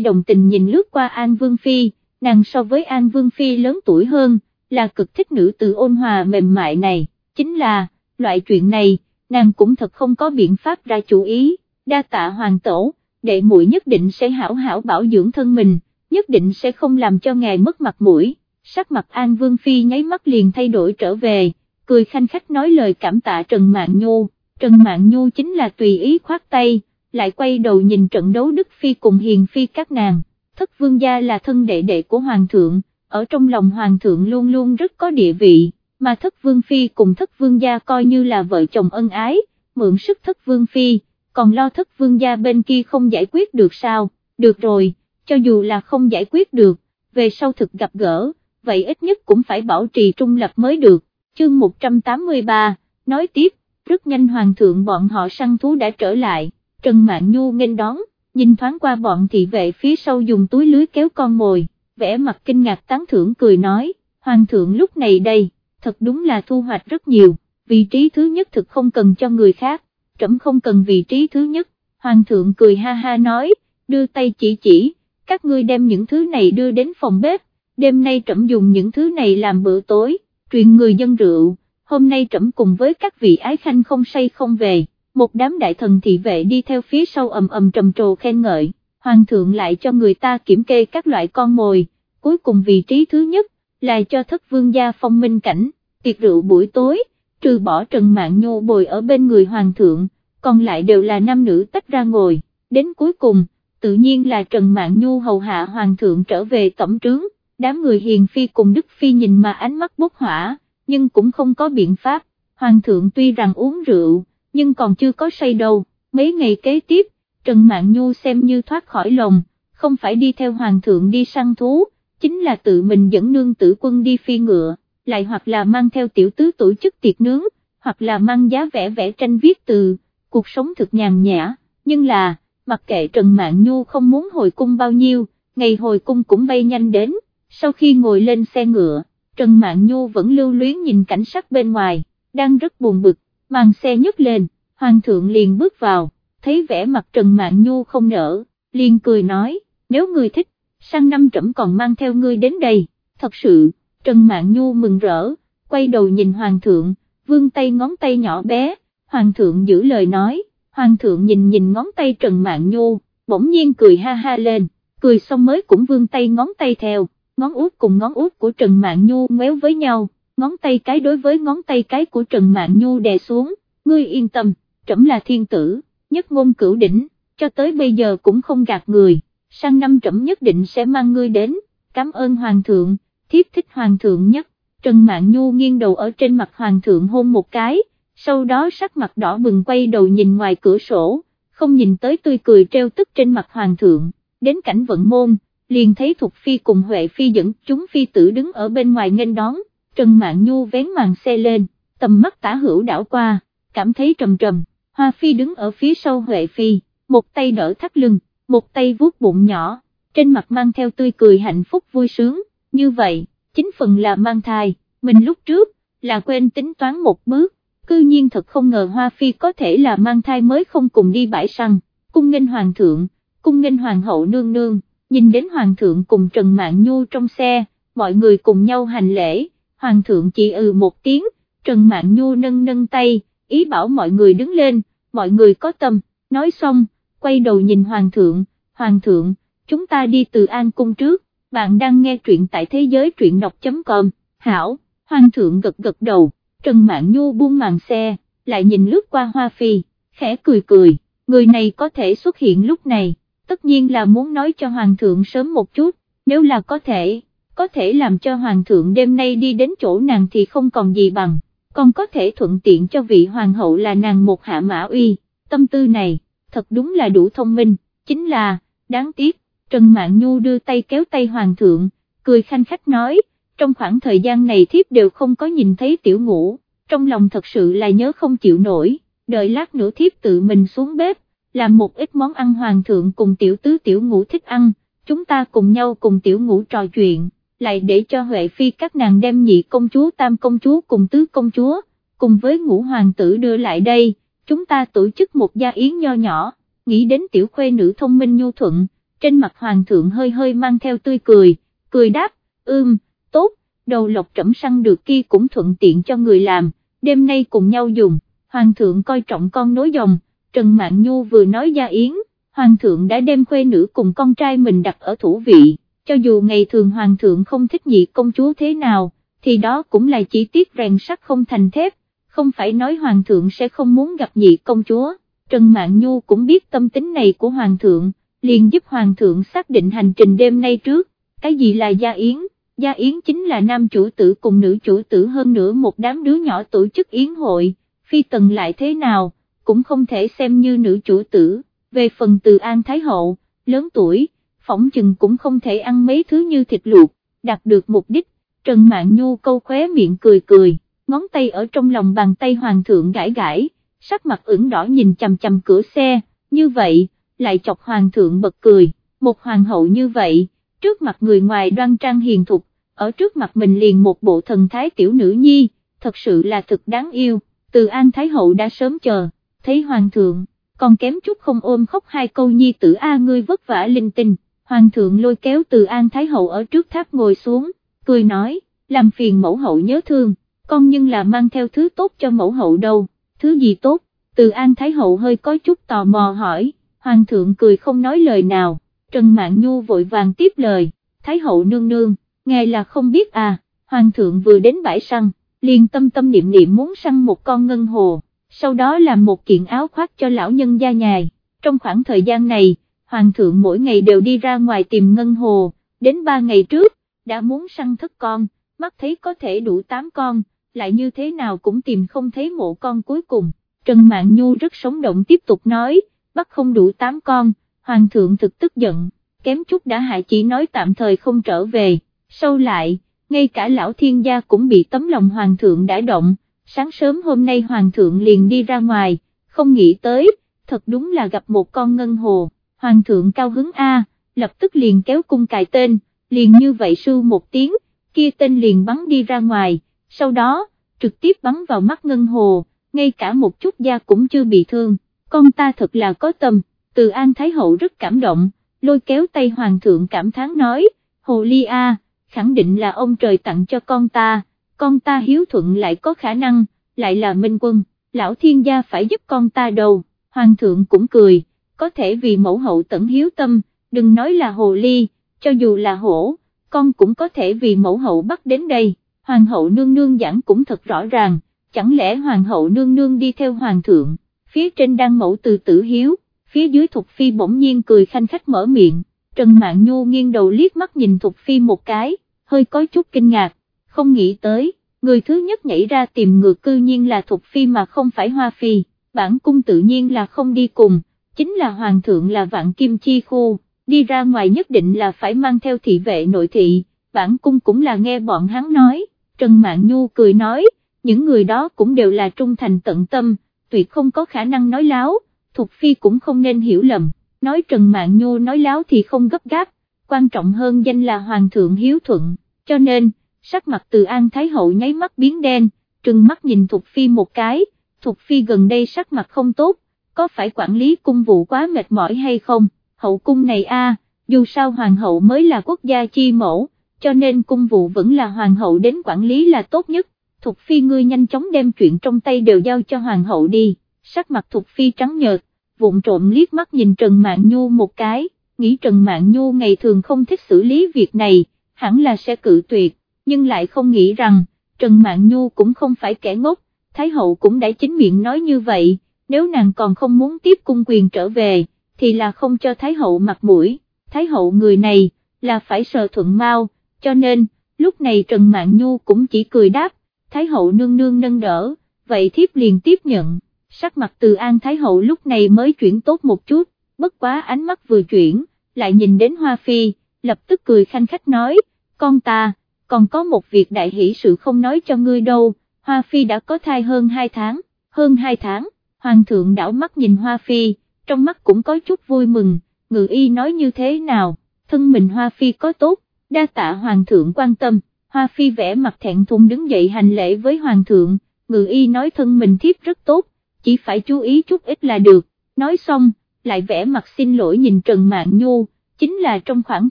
S1: đồng tình nhìn lướt qua An Vương Phi, nàng so với An Vương Phi lớn tuổi hơn, là cực thích nữ tử ôn hòa mềm mại này, chính là, loại chuyện này, nàng cũng thật không có biện pháp ra chủ ý, đa tạ hoàng tổ, đệ muội nhất định sẽ hảo hảo bảo dưỡng thân mình, nhất định sẽ không làm cho ngài mất mặt mũi, sắc mặt An Vương Phi nháy mắt liền thay đổi trở về cười khanh khách nói lời cảm tạ Trần Mạn Nhu, Trần Mạn Nhu chính là tùy ý khoát tay, lại quay đầu nhìn trận đấu Đức Phi cùng Hiền Phi các nàng, thất vương gia là thân đệ đệ của Hoàng thượng, ở trong lòng Hoàng thượng luôn luôn rất có địa vị, mà thất vương Phi cùng thất vương gia coi như là vợ chồng ân ái, mượn sức thất vương Phi, còn lo thất vương gia bên kia không giải quyết được sao, được rồi, cho dù là không giải quyết được, về sau thực gặp gỡ, vậy ít nhất cũng phải bảo trì trung lập mới được. Chương 183, nói tiếp, rất nhanh hoàng thượng bọn họ săn thú đã trở lại, Trần Mạn Nhu nghênh đón, nhìn thoáng qua bọn thị vệ phía sau dùng túi lưới kéo con mồi, vẽ mặt kinh ngạc tán thưởng cười nói, hoàng thượng lúc này đây, thật đúng là thu hoạch rất nhiều, vị trí thứ nhất thực không cần cho người khác, trẫm không cần vị trí thứ nhất, hoàng thượng cười ha ha nói, đưa tay chỉ chỉ, các ngươi đem những thứ này đưa đến phòng bếp, đêm nay trẫm dùng những thứ này làm bữa tối truyền người dân rượu, hôm nay trẫm cùng với các vị ái khanh không say không về, một đám đại thần thị vệ đi theo phía sau ầm ầm trầm trồ khen ngợi, hoàng thượng lại cho người ta kiểm kê các loại con mồi, cuối cùng vị trí thứ nhất, là cho thất vương gia phong minh cảnh, tiệc rượu buổi tối, trừ bỏ Trần Mạn Nhu bồi ở bên người hoàng thượng, còn lại đều là nam nữ tách ra ngồi, đến cuối cùng, tự nhiên là Trần Mạn Nhu hầu hạ hoàng thượng trở về tổng trướng, đám người hiền phi cùng Đức Phi nhìn mà ánh mắt bốc hỏa, nhưng cũng không có biện pháp, hoàng thượng tuy rằng uống rượu, nhưng còn chưa có say đâu, mấy ngày kế tiếp, Trần Mạn Nhu xem như thoát khỏi lòng, không phải đi theo hoàng thượng đi săn thú, chính là tự mình dẫn nương tử quân đi phi ngựa, lại hoặc là mang theo tiểu tứ tổ chức tiệc nướng, hoặc là mang giá vẽ vẽ tranh viết từ, cuộc sống thực nhàn nhã, nhưng là, mặc kệ Trần Mạn Nhu không muốn hồi cung bao nhiêu, ngày hồi cung cũng bay nhanh đến, sau khi ngồi lên xe ngựa, Trần Mạn Nhu vẫn lưu luyến nhìn cảnh sắc bên ngoài, đang rất buồn bực, mang xe nhấc lên, hoàng thượng liền bước vào, thấy vẻ mặt Trần Mạn Nhu không nở, liền cười nói, nếu người thích, sang năm trẫm còn mang theo ngươi đến đây, thật sự, Trần Mạn Nhu mừng rỡ, quay đầu nhìn hoàng thượng, vương tay ngón tay nhỏ bé, hoàng thượng giữ lời nói, hoàng thượng nhìn nhìn ngón tay Trần Mạn Nhu, bỗng nhiên cười ha ha lên, cười xong mới cũng vương tay ngón tay theo, ngón út cùng ngón út của Trần Mạn Nhu méo với nhau, ngón tay cái đối với ngón tay cái của Trần Mạn Nhu đè xuống, ngươi yên tâm, trẫm là thiên tử, nhất ngôn cửu đỉnh, cho tới bây giờ cũng không gạt người, sang năm trẫm nhất định sẽ mang ngươi đến, cảm ơn hoàng thượng, thiếp thích hoàng thượng nhất, Trần Mạn Nhu nghiêng đầu ở trên mặt hoàng thượng hôn một cái, sau đó sắc mặt đỏ bừng quay đầu nhìn ngoài cửa sổ, không nhìn tới tươi cười treo tức trên mặt hoàng thượng, đến cảnh vận môn, liền thấy Thục Phi cùng Huệ Phi dẫn chúng Phi tử đứng ở bên ngoài nghênh đón, Trần Mạn Nhu vén màn xe lên, tầm mắt tả hữu đảo qua, cảm thấy trầm trầm, Hoa Phi đứng ở phía sau Huệ Phi, một tay đỡ thắt lưng, một tay vuốt bụng nhỏ, trên mặt mang theo tươi cười hạnh phúc vui sướng, như vậy, chính phần là mang thai, mình lúc trước, là quên tính toán một bước, cư nhiên thật không ngờ Hoa Phi có thể là mang thai mới không cùng đi bãi săn, cung nghênh hoàng thượng, cung nghênh hoàng hậu nương nương, nhìn đến hoàng thượng cùng Trần Mạn Nhu trong xe, mọi người cùng nhau hành lễ, hoàng thượng chỉ ừ một tiếng, Trần Mạn Nhu nâng nâng tay, ý bảo mọi người đứng lên, mọi người có tâm, nói xong, quay đầu nhìn hoàng thượng, hoàng thượng, chúng ta đi từ An Cung trước, bạn đang nghe truyện tại thế giới truyện đọc.com, hảo, hoàng thượng gật gật đầu, Trần Mạn Nhu buông màn xe, lại nhìn lướt qua Hoa Phi, khẽ cười cười, người này có thể xuất hiện lúc này, tất nhiên là muốn nói cho Hoàng thượng sớm một chút, nếu là có thể, có thể làm cho Hoàng thượng đêm nay đi đến chỗ nàng thì không còn gì bằng, còn có thể thuận tiện cho vị Hoàng hậu là nàng một hạ mã uy, tâm tư này, thật đúng là đủ thông minh, chính là, đáng tiếc, Trần Mạn Nhu đưa tay kéo tay Hoàng thượng, cười khanh khách nói, trong khoảng thời gian này thiếp đều không có nhìn thấy tiểu ngủ, trong lòng thật sự là nhớ không chịu nổi, đợi lát nữa thiếp tự mình xuống bếp, làm một ít món ăn hoàng thượng cùng tiểu tứ tiểu ngũ thích ăn, chúng ta cùng nhau cùng tiểu ngũ trò chuyện, lại để cho Huệ Phi các nàng đem nhị công chúa tam công chúa cùng tứ công chúa, cùng với ngũ hoàng tử đưa lại đây, chúng ta tổ chức một gia yến nho nhỏ, nghĩ đến tiểu khuê nữ thông minh nhu thuận, trên mặt hoàng thượng hơi hơi mang theo tươi cười, cười đáp, ưm, tốt, đầu lộc trẫm săn được kia cũng thuận tiện cho người làm, đêm nay cùng nhau dùng, hoàng thượng coi trọng con nối dòng, Trần Mạn Nhu vừa nói gia yến, hoàng thượng đã đem khuê nữ cùng con trai mình đặt ở thủ vị, cho dù ngày thường hoàng thượng không thích nhị công chúa thế nào, thì đó cũng là chỉ tiết rèn sắt không thành thép, không phải nói hoàng thượng sẽ không muốn gặp nhị công chúa, Trần Mạn Nhu cũng biết tâm tính này của hoàng thượng, liền giúp hoàng thượng xác định hành trình đêm nay trước, cái gì là gia yến, gia yến chính là nam chủ tử cùng nữ chủ tử hơn nữa một đám đứa nhỏ tổ chức yến hội, phi tần lại thế nào, cũng không thể xem như nữ chủ tử, về phần từ An Thái Hậu, lớn tuổi, phỏng chừng cũng không thể ăn mấy thứ như thịt luộc, đạt được mục đích, Trần mạng Nhu câu khóe miệng cười cười, ngón tay ở trong lòng bàn tay hoàng thượng gãi gãi, sắc mặt ửng đỏ nhìn chằm chằm cửa xe, như vậy, lại chọc hoàng thượng bật cười, một hoàng hậu như vậy, trước mặt người ngoài đoan trang hiền thục, ở trước mặt mình liền một bộ thần thái tiểu nữ nhi, thật sự là thực đáng yêu, từ An Thái Hậu đã sớm chờ, thấy hoàng thượng, còn kém chút không ôm khóc hai câu nhi tử A ngươi vất vả linh tinh, hoàng thượng lôi kéo từ An Thái Hậu ở trước tháp ngồi xuống, cười nói, làm phiền mẫu hậu nhớ thương, con nhưng là mang theo thứ tốt cho mẫu hậu đâu, thứ gì tốt, từ An Thái Hậu hơi có chút tò mò hỏi, hoàng thượng cười không nói lời nào, Trần Mạn Nhu vội vàng tiếp lời, Thái Hậu nương nương, ngài là không biết à, hoàng thượng vừa đến bãi săn, liền tâm tâm niệm niệm muốn săn một con ngân hồ, sau đó làm một kiện áo khoác cho lão nhân gia nhài, trong khoảng thời gian này, hoàng thượng mỗi ngày đều đi ra ngoài tìm ngân hồ, đến ba ngày trước, đã muốn săn thất con, mắt thấy có thể đủ tám con, lại như thế nào cũng tìm không thấy mộ con cuối cùng, Trần Mạn Nhu rất sống động tiếp tục nói, bắt không đủ tám con, hoàng thượng thực tức giận, kém chút đã hại chỉ nói tạm thời không trở về, sâu lại, ngay cả lão thiên gia cũng bị tấm lòng hoàng thượng đã động, sáng sớm hôm nay hoàng thượng liền đi ra ngoài, không nghĩ tới, thật đúng là gặp một con ngân hồ, hoàng thượng cao hứng A, lập tức liền kéo cung cài tên, liền như vậy sư một tiếng, kia tên liền bắn đi ra ngoài, sau đó, trực tiếp bắn vào mắt ngân hồ, ngay cả một chút da cũng chưa bị thương, con ta thật là có tâm, từ An Thái Hậu rất cảm động, lôi kéo tay hoàng thượng cảm thán nói, hồ ly A, khẳng định là ông trời tặng cho con ta, con ta hiếu thuận lại có khả năng, lại là minh quân, lão thiên gia phải giúp con ta đâu, hoàng thượng cũng cười, có thể vì mẫu hậu tận hiếu tâm, đừng nói là hồ ly, cho dù là hổ, con cũng có thể vì mẫu hậu bắt đến đây, hoàng hậu nương nương giảng cũng thật rõ ràng, chẳng lẽ hoàng hậu nương nương đi theo hoàng thượng, phía trên đang mẫu từ tử hiếu, phía dưới Thục Phi bỗng nhiên cười khanh khách mở miệng, Trần Mạn Nhu nghiêng đầu liếc mắt nhìn Thục Phi một cái, hơi có chút kinh ngạc, không nghĩ tới, người thứ nhất nhảy ra tìm ngược cư nhiên là Thục Phi mà không phải Hoa Phi, bản cung tự nhiên là không đi cùng, chính là Hoàng thượng là vạn kim chi khu, đi ra ngoài nhất định là phải mang theo thị vệ nội thị, bản cung cũng là nghe bọn hắn nói, Trần Mạn Nhu cười nói, những người đó cũng đều là trung thành tận tâm, tuyệt không có khả năng nói láo, Thục Phi cũng không nên hiểu lầm, nói Trần mạng Nhu nói láo thì không gấp gáp, quan trọng hơn danh là Hoàng thượng hiếu thuận, cho nên, sắc mặt từ An Thái Hậu nháy mắt biến đen, trừng mắt nhìn Thục Phi một cái, Thục Phi gần đây sắc mặt không tốt, có phải quản lý cung vụ quá mệt mỏi hay không, hậu cung này a, dù sao Hoàng hậu mới là quốc gia chi mẫu, cho nên cung vụ vẫn là Hoàng hậu đến quản lý là tốt nhất, Thục Phi ngươi nhanh chóng đem chuyện trong tay đều giao cho Hoàng hậu đi, sắc mặt Thục Phi trắng nhợt, vụn trộm liếc mắt nhìn Trần Mạn Nhu một cái, nghĩ Trần Mạn Nhu ngày thường không thích xử lý việc này, hẳn là sẽ cự tuyệt, nhưng lại không nghĩ rằng, Trần Mạn Nhu cũng không phải kẻ ngốc, Thái Hậu cũng đã chính miệng nói như vậy, nếu nàng còn không muốn tiếp cung quyền trở về, thì là không cho Thái Hậu mặt mũi, Thái Hậu người này, là phải sờ thuận mau, cho nên, lúc này Trần Mạn Nhu cũng chỉ cười đáp, Thái Hậu nương nương nâng đỡ, vậy thiếp liền tiếp nhận. Sắc mặt từ An Thái Hậu lúc này mới chuyển tốt một chút, bất quá ánh mắt vừa chuyển, lại nhìn đến Hoa Phi, lập tức cười khanh khách nói, con ta, còn có một việc đại hỷ sự không nói cho ngươi đâu, Hoa Phi đã có thai hơn 2 tháng, hơn 2 tháng, Hoàng thượng đảo mắt nhìn Hoa Phi, trong mắt cũng có chút vui mừng, ngự y nói như thế nào, thân mình Hoa Phi có tốt, đa tạ Hoàng thượng quan tâm, Hoa Phi vẽ mặt thẹn thùng đứng dậy hành lễ với Hoàng thượng, ngự y nói thân mình thiếp rất tốt, chỉ phải chú ý chút ít là được, nói xong, lại vẽ mặt xin lỗi nhìn Trần Mạn Nhu, chính là trong khoảng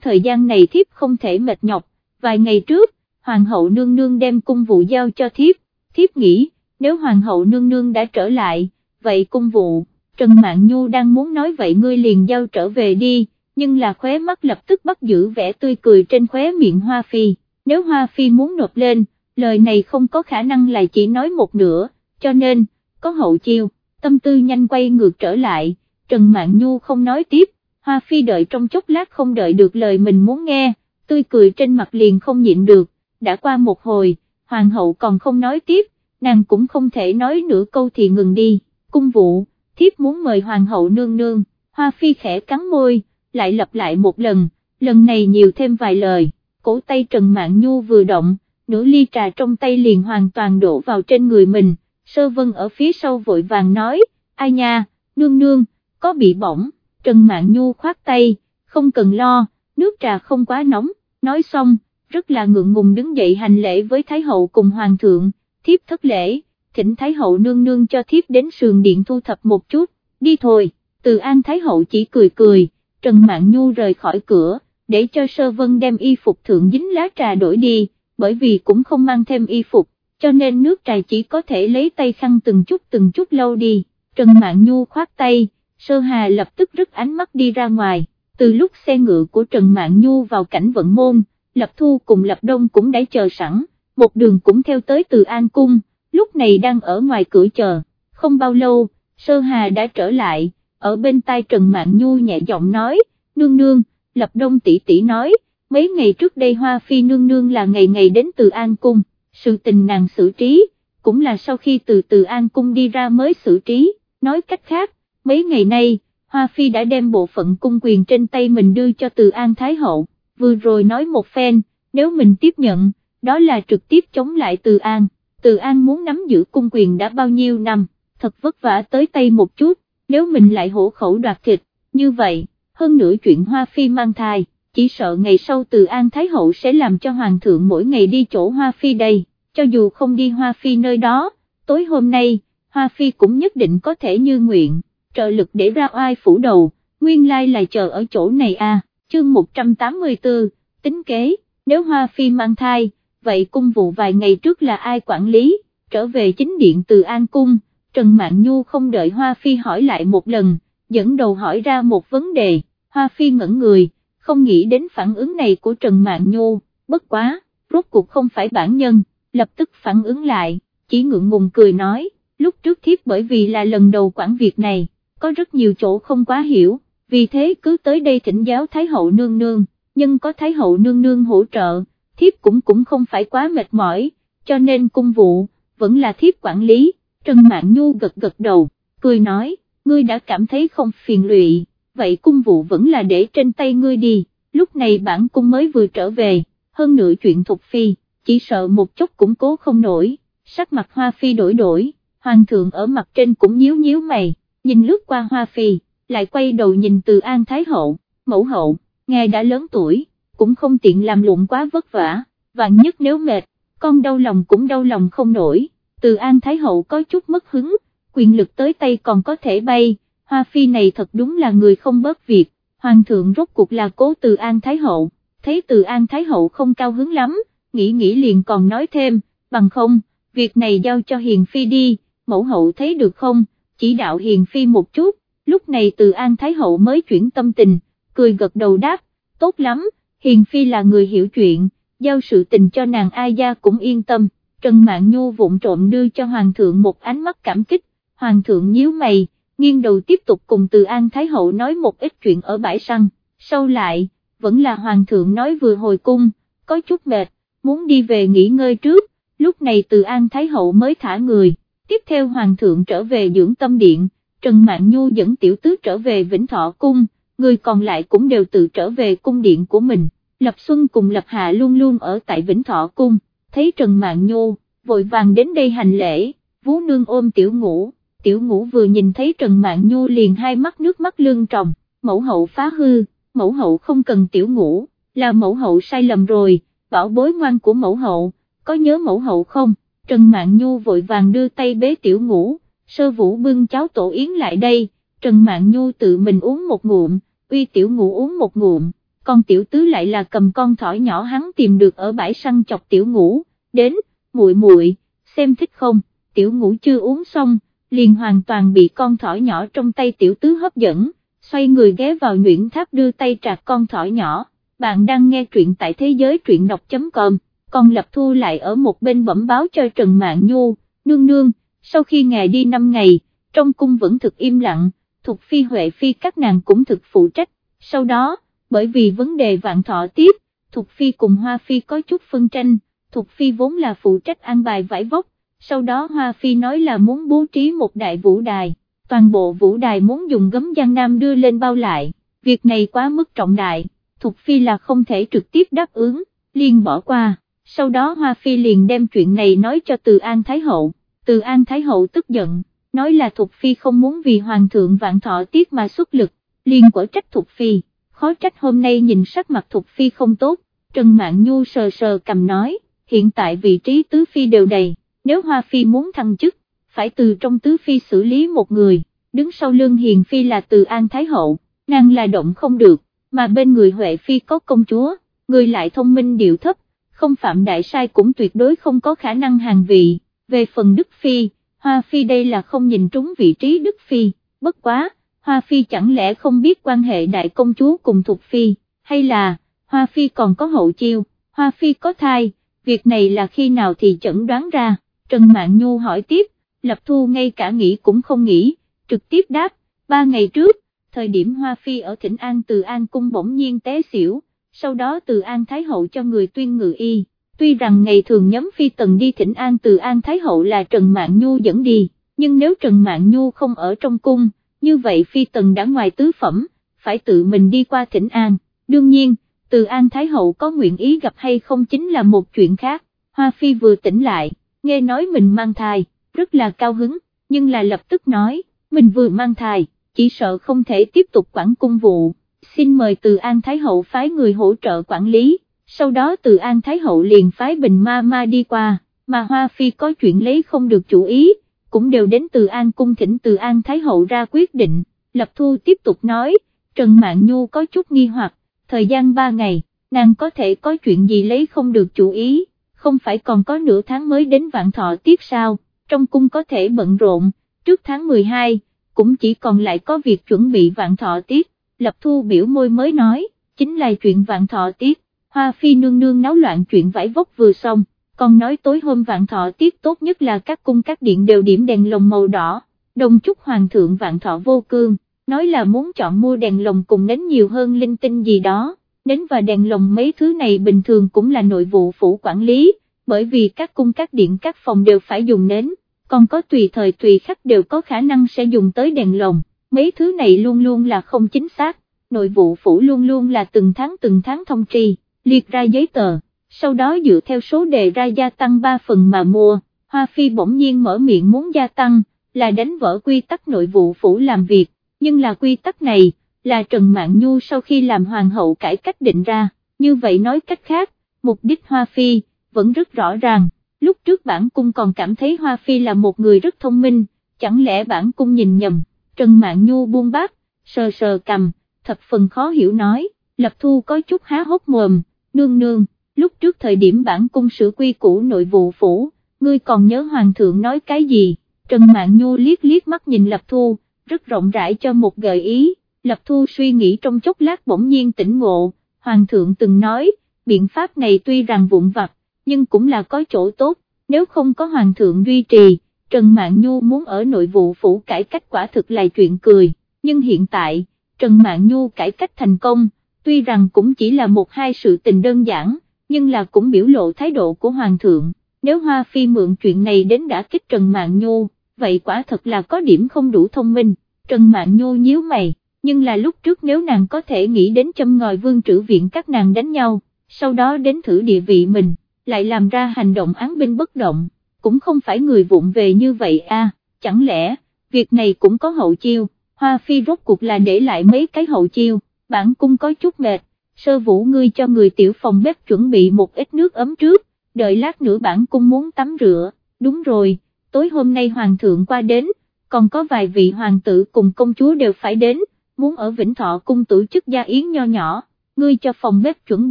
S1: thời gian này thiếp không thể mệt nhọc, vài ngày trước, Hoàng hậu nương nương đem cung vụ giao cho thiếp, thiếp nghĩ, nếu Hoàng hậu nương nương đã trở lại, vậy cung vụ, Trần Mạn Nhu đang muốn nói vậy ngươi liền giao trở về đi, nhưng là khóe mắt lập tức bắt giữ vẻ tươi cười trên khóe miệng Hoa Phi, nếu Hoa Phi muốn nộp lên, lời này không có khả năng là chỉ nói một nửa, cho nên, có hậu chiêu, tâm tư nhanh quay ngược trở lại, Trần Mạn Nhu không nói tiếp, Hoa Phi đợi trong chốc lát không đợi được lời mình muốn nghe, tươi cười trên mặt liền không nhịn được, đã qua một hồi, Hoàng hậu còn không nói tiếp, nàng cũng không thể nói nửa câu thì ngừng đi, cung vụ, thiếp muốn mời Hoàng hậu nương nương, Hoa Phi khẽ cắn môi, lại lặp lại một lần, lần này nhiều thêm vài lời, cổ tay Trần Mạn Nhu vừa động, nửa ly trà trong tay liền hoàn toàn đổ vào trên người mình sơ vân ở phía sau vội vàng nói, ai nha, nương nương, có bị bỏng, Trần Mạn Nhu khoát tay, không cần lo, nước trà không quá nóng, nói xong, rất là ngượng ngùng đứng dậy hành lễ với Thái Hậu cùng Hoàng thượng, thiếp thất lễ, thỉnh Thái Hậu nương nương cho thiếp đến sườn điện thu thập một chút, đi thôi, từ An Thái Hậu chỉ cười cười, Trần Mạn Nhu rời khỏi cửa, để cho Sơ Vân đem y phục thượng dính lá trà đổi đi, bởi vì cũng không mang thêm y phục, cho nên nước trà chỉ có thể lấy tay khăn từng chút từng chút lâu đi, Trần Mạn Nhu khoát tay, Sơ Hà lập tức rứt ánh mắt đi ra ngoài, từ lúc xe ngựa của Trần Mạn Nhu vào cảnh vận môn, Lập Thu cùng Lập Đông cũng đã chờ sẵn, một đường cũng theo tới từ An Cung, lúc này đang ở ngoài cửa chờ, không bao lâu, Sơ Hà đã trở lại, ở bên tai Trần Mạn Nhu nhẹ giọng nói, nương nương, Lập Đông tỷ tỷ nói, mấy ngày trước đây Hoa Phi nương nương là ngày ngày đến từ An Cung, sự tình nàng xử trí, cũng là sau khi từ từ An Cung đi ra mới xử trí, nói cách khác, mấy ngày nay, Hoa Phi đã đem bộ phận cung quyền trên tay mình đưa cho từ An Thái Hậu, vừa rồi nói một phen, nếu mình tiếp nhận, đó là trực tiếp chống lại từ An, từ An muốn nắm giữ cung quyền đã bao nhiêu năm, thật vất vả tới tay một chút, nếu mình lại hổ khẩu đoạt thịt, như vậy, hơn nữa chuyện Hoa Phi mang thai, chỉ sợ ngày sau từ An Thái Hậu sẽ làm cho Hoàng thượng mỗi ngày đi chỗ Hoa Phi đây, cho dù không đi Hoa Phi nơi đó, tối hôm nay, Hoa Phi cũng nhất định có thể như nguyện, trợ lực để ra oai phủ đầu, nguyên lai là chờ ở chỗ này à, chương 184, tính kế, nếu Hoa Phi mang thai, vậy cung vụ vài ngày trước là ai quản lý, trở về chính điện từ An Cung, Trần Mạn Nhu không đợi Hoa Phi hỏi lại một lần, dẫn đầu hỏi ra một vấn đề, Hoa Phi ngẩn người, không nghĩ đến phản ứng này của Trần Mạn Nhu, bất quá, rốt cuộc không phải bản nhân, lập tức phản ứng lại, chỉ ngượng ngùng cười nói, lúc trước thiếp bởi vì là lần đầu quản việc này, có rất nhiều chỗ không quá hiểu, vì thế cứ tới đây thỉnh giáo Thái hậu nương nương, nhưng có Thái hậu nương nương hỗ trợ, thiếp cũng cũng không phải quá mệt mỏi, cho nên cung vụ, vẫn là thiếp quản lý, Trần Mạn Nhu gật gật đầu, cười nói, ngươi đã cảm thấy không phiền lụy, vậy cung vụ vẫn là để trên tay ngươi đi, lúc này bản cung mới vừa trở về, hơn nữa chuyện thục phi, chỉ sợ một chút cũng cố không nổi, sắc mặt hoa phi đổi đổi, hoàng thượng ở mặt trên cũng nhíu nhíu mày, nhìn lướt qua hoa phi, lại quay đầu nhìn từ an thái hậu, mẫu hậu, ngài đã lớn tuổi, cũng không tiện làm lụng quá vất vả, vạn nhất nếu mệt, con đau lòng cũng đau lòng không nổi, từ an thái hậu có chút mất hứng, quyền lực tới tay còn có thể bay, hoa phi này thật đúng là người không bớt việc, hoàng thượng rốt cuộc là cố từ an thái hậu, thấy từ an thái hậu không cao hứng lắm, nghĩ nghĩ liền còn nói thêm, bằng không, việc này giao cho hiền phi đi, mẫu hậu thấy được không, chỉ đạo hiền phi một chút, lúc này từ an thái hậu mới chuyển tâm tình, cười gật đầu đáp, tốt lắm, hiền phi là người hiểu chuyện, giao sự tình cho nàng ai gia cũng yên tâm, Trần Mạn Nhu vụng trộm đưa cho hoàng thượng một ánh mắt cảm kích, hoàng thượng nhíu mày, nghiêng đầu tiếp tục cùng từ An Thái Hậu nói một ít chuyện ở bãi săn, sau lại, vẫn là hoàng thượng nói vừa hồi cung, có chút mệt, muốn đi về nghỉ ngơi trước, lúc này từ An Thái Hậu mới thả người, tiếp theo hoàng thượng trở về dưỡng tâm điện, Trần Mạn Nhu dẫn tiểu tứ trở về Vĩnh Thọ Cung, người còn lại cũng đều tự trở về cung điện của mình, Lập Xuân cùng Lập Hạ luôn luôn ở tại Vĩnh Thọ Cung, thấy Trần Mạn Nhu, vội vàng đến đây hành lễ, vú nương ôm tiểu ngũ, tiểu ngũ vừa nhìn thấy Trần Mạn Nhu liền hai mắt nước mắt lương tròng, mẫu hậu phá hư, mẫu hậu không cần tiểu ngũ, là mẫu hậu sai lầm rồi, bảo bối ngoan của mẫu hậu, có nhớ mẫu hậu không, Trần Mạn Nhu vội vàng đưa tay bế tiểu ngũ, sơ vũ bưng cháo tổ yến lại đây, Trần Mạn Nhu tự mình uống một ngụm, uy tiểu ngũ uống một ngụm, con tiểu tứ lại là cầm con thỏ nhỏ hắn tìm được ở bãi săn chọc tiểu ngũ, đến, muội muội, xem thích không, tiểu ngũ chưa uống xong, liền hoàn toàn bị con thỏ nhỏ trong tay tiểu tứ hấp dẫn, xoay người ghé vào nhuyễn tháp đưa tay trạc con thỏ nhỏ, bạn đang nghe truyện tại thế giới truyện đọc.com, con lập thu lại ở một bên bẩm báo cho Trần Mạng Nhu, nương nương, sau khi ngài đi 5 ngày, trong cung vẫn thực im lặng, thuộc phi huệ phi các nàng cũng thực phụ trách, sau đó, bởi vì vấn đề vạn thọ tiếp, thuộc phi cùng hoa phi có chút phân tranh, thuộc phi vốn là phụ trách an bài vải vóc, sau đó Hoa Phi nói là muốn bố trí một đại vũ đài, toàn bộ vũ đài muốn dùng gấm giang nam đưa lên bao lại, việc này quá mức trọng đại, Thục Phi là không thể trực tiếp đáp ứng, liền bỏ qua, sau đó Hoa Phi liền đem chuyện này nói cho Từ An Thái Hậu, Từ An Thái Hậu tức giận, nói là Thục Phi không muốn vì Hoàng thượng vạn thọ tiết mà xuất lực, liền quở trách Thục Phi, khó trách hôm nay nhìn sắc mặt Thục Phi không tốt, Trần mạng Nhu sờ sờ cầm nói, hiện tại vị trí Tứ Phi đều đầy nếu Hoa Phi muốn thăng chức, phải từ trong tứ phi xử lý một người, đứng sau lưng hiền phi là từ An Thái Hậu, nàng là động không được, mà bên người Huệ Phi có công chúa, người lại thông minh điệu thấp, không phạm đại sai cũng tuyệt đối không có khả năng hàng vị, về phần Đức Phi, Hoa Phi đây là không nhìn trúng vị trí Đức Phi, bất quá, Hoa Phi chẳng lẽ không biết quan hệ đại công chúa cùng Thục Phi, hay là, Hoa Phi còn có hậu chiêu, Hoa Phi có thai, việc này là khi nào thì chẩn đoán ra, Trần Mạn Nhu hỏi tiếp, Lập Thu ngay cả nghĩ cũng không nghĩ, trực tiếp đáp, ba ngày trước, thời điểm Hoa Phi ở Thịnh An từ An Cung bỗng nhiên té xỉu, sau đó từ An Thái Hậu cho người tuyên ngự y, tuy rằng ngày thường nhóm Phi Tần đi Thịnh An từ An Thái Hậu là Trần Mạn Nhu dẫn đi, nhưng nếu Trần Mạn Nhu không ở trong cung, như vậy Phi Tần đã ngoài tứ phẩm, phải tự mình đi qua Thịnh An, đương nhiên, từ An Thái Hậu có nguyện ý gặp hay không chính là một chuyện khác, Hoa Phi vừa tỉnh lại, nghe nói mình mang thai, rất là cao hứng, nhưng là lập tức nói, mình vừa mang thai, chỉ sợ không thể tiếp tục quản cung vụ, xin mời từ An Thái Hậu phái người hỗ trợ quản lý, sau đó từ An Thái Hậu liền phái Bình Ma Ma đi qua, mà Hoa Phi có chuyện lấy không được chủ ý, cũng đều đến từ An Cung thỉnh từ An Thái Hậu ra quyết định, Lập Thu tiếp tục nói, Trần mạng Nhu có chút nghi hoặc, thời gian 3 ngày, nàng có thể có chuyện gì lấy không được chủ ý, không phải còn có nửa tháng mới đến vạn thọ tiết sao, trong cung có thể bận rộn, trước tháng 12, cũng chỉ còn lại có việc chuẩn bị vạn thọ tiết, lập thu biểu môi mới nói, chính là chuyện vạn thọ tiết, hoa phi nương nương náo loạn chuyện vải vóc vừa xong, còn nói tối hôm vạn thọ tiết tốt nhất là các cung các điện đều điểm đèn lồng màu đỏ, đồng chúc hoàng thượng vạn thọ vô cương, nói là muốn chọn mua đèn lồng cùng nến nhiều hơn linh tinh gì đó, nến và đèn lồng mấy thứ này bình thường cũng là nội vụ phủ quản lý, bởi vì các cung các điện các phòng đều phải dùng nến, còn có tùy thời tùy khắc đều có khả năng sẽ dùng tới đèn lồng, mấy thứ này luôn luôn là không chính xác, nội vụ phủ luôn luôn là từng tháng từng tháng thông tri, liệt ra giấy tờ, sau đó dựa theo số đề ra gia tăng 3 phần mà mua, Hoa Phi bỗng nhiên mở miệng muốn gia tăng, là đánh vỡ quy tắc nội vụ phủ làm việc, nhưng là quy tắc này, là Trần Mạn Nhu sau khi làm hoàng hậu cải cách định ra, như vậy nói cách khác, mục đích Hoa Phi, vẫn rất rõ ràng, lúc trước bản cung còn cảm thấy Hoa Phi là một người rất thông minh, chẳng lẽ bản cung nhìn nhầm, Trần Mạn Nhu buông bát, sờ sờ cầm, thập phần khó hiểu nói, Lập Thu có chút há hốc mồm, nương nương, lúc trước thời điểm bản cung sửa quy củ nội vụ phủ, ngươi còn nhớ hoàng thượng nói cái gì, Trần Mạn Nhu liếc liếc mắt nhìn Lập Thu, rất rộng rãi cho một gợi ý, Lập Thu suy nghĩ trong chốc lát bỗng nhiên tỉnh ngộ, Hoàng thượng từng nói, biện pháp này tuy rằng vụn vặt, nhưng cũng là có chỗ tốt, nếu không có Hoàng thượng duy trì, Trần Mạn Nhu muốn ở nội vụ phủ cải cách quả thực là chuyện cười, nhưng hiện tại, Trần Mạn Nhu cải cách thành công, tuy rằng cũng chỉ là một hai sự tình đơn giản, nhưng là cũng biểu lộ thái độ của Hoàng thượng, nếu Hoa Phi mượn chuyện này đến đã kích Trần Mạn Nhu, vậy quả thật là có điểm không đủ thông minh, Trần Mạn Nhu nhíu mày, nhưng là lúc trước nếu nàng có thể nghĩ đến châm ngòi vương trữ viện các nàng đánh nhau, sau đó đến thử địa vị mình, lại làm ra hành động án binh bất động, cũng không phải người vụng về như vậy a. chẳng lẽ, việc này cũng có hậu chiêu, Hoa Phi rốt cuộc là để lại mấy cái hậu chiêu, bản cung có chút mệt, sơ vũ ngươi cho người tiểu phòng bếp chuẩn bị một ít nước ấm trước, đợi lát nữa bản cung muốn tắm rửa, đúng rồi tối hôm nay hoàng thượng qua đến, còn có vài vị hoàng tử cùng công chúa đều phải đến, muốn ở Vĩnh Thọ cung tổ chức gia yến nho nhỏ, ngươi cho phòng bếp chuẩn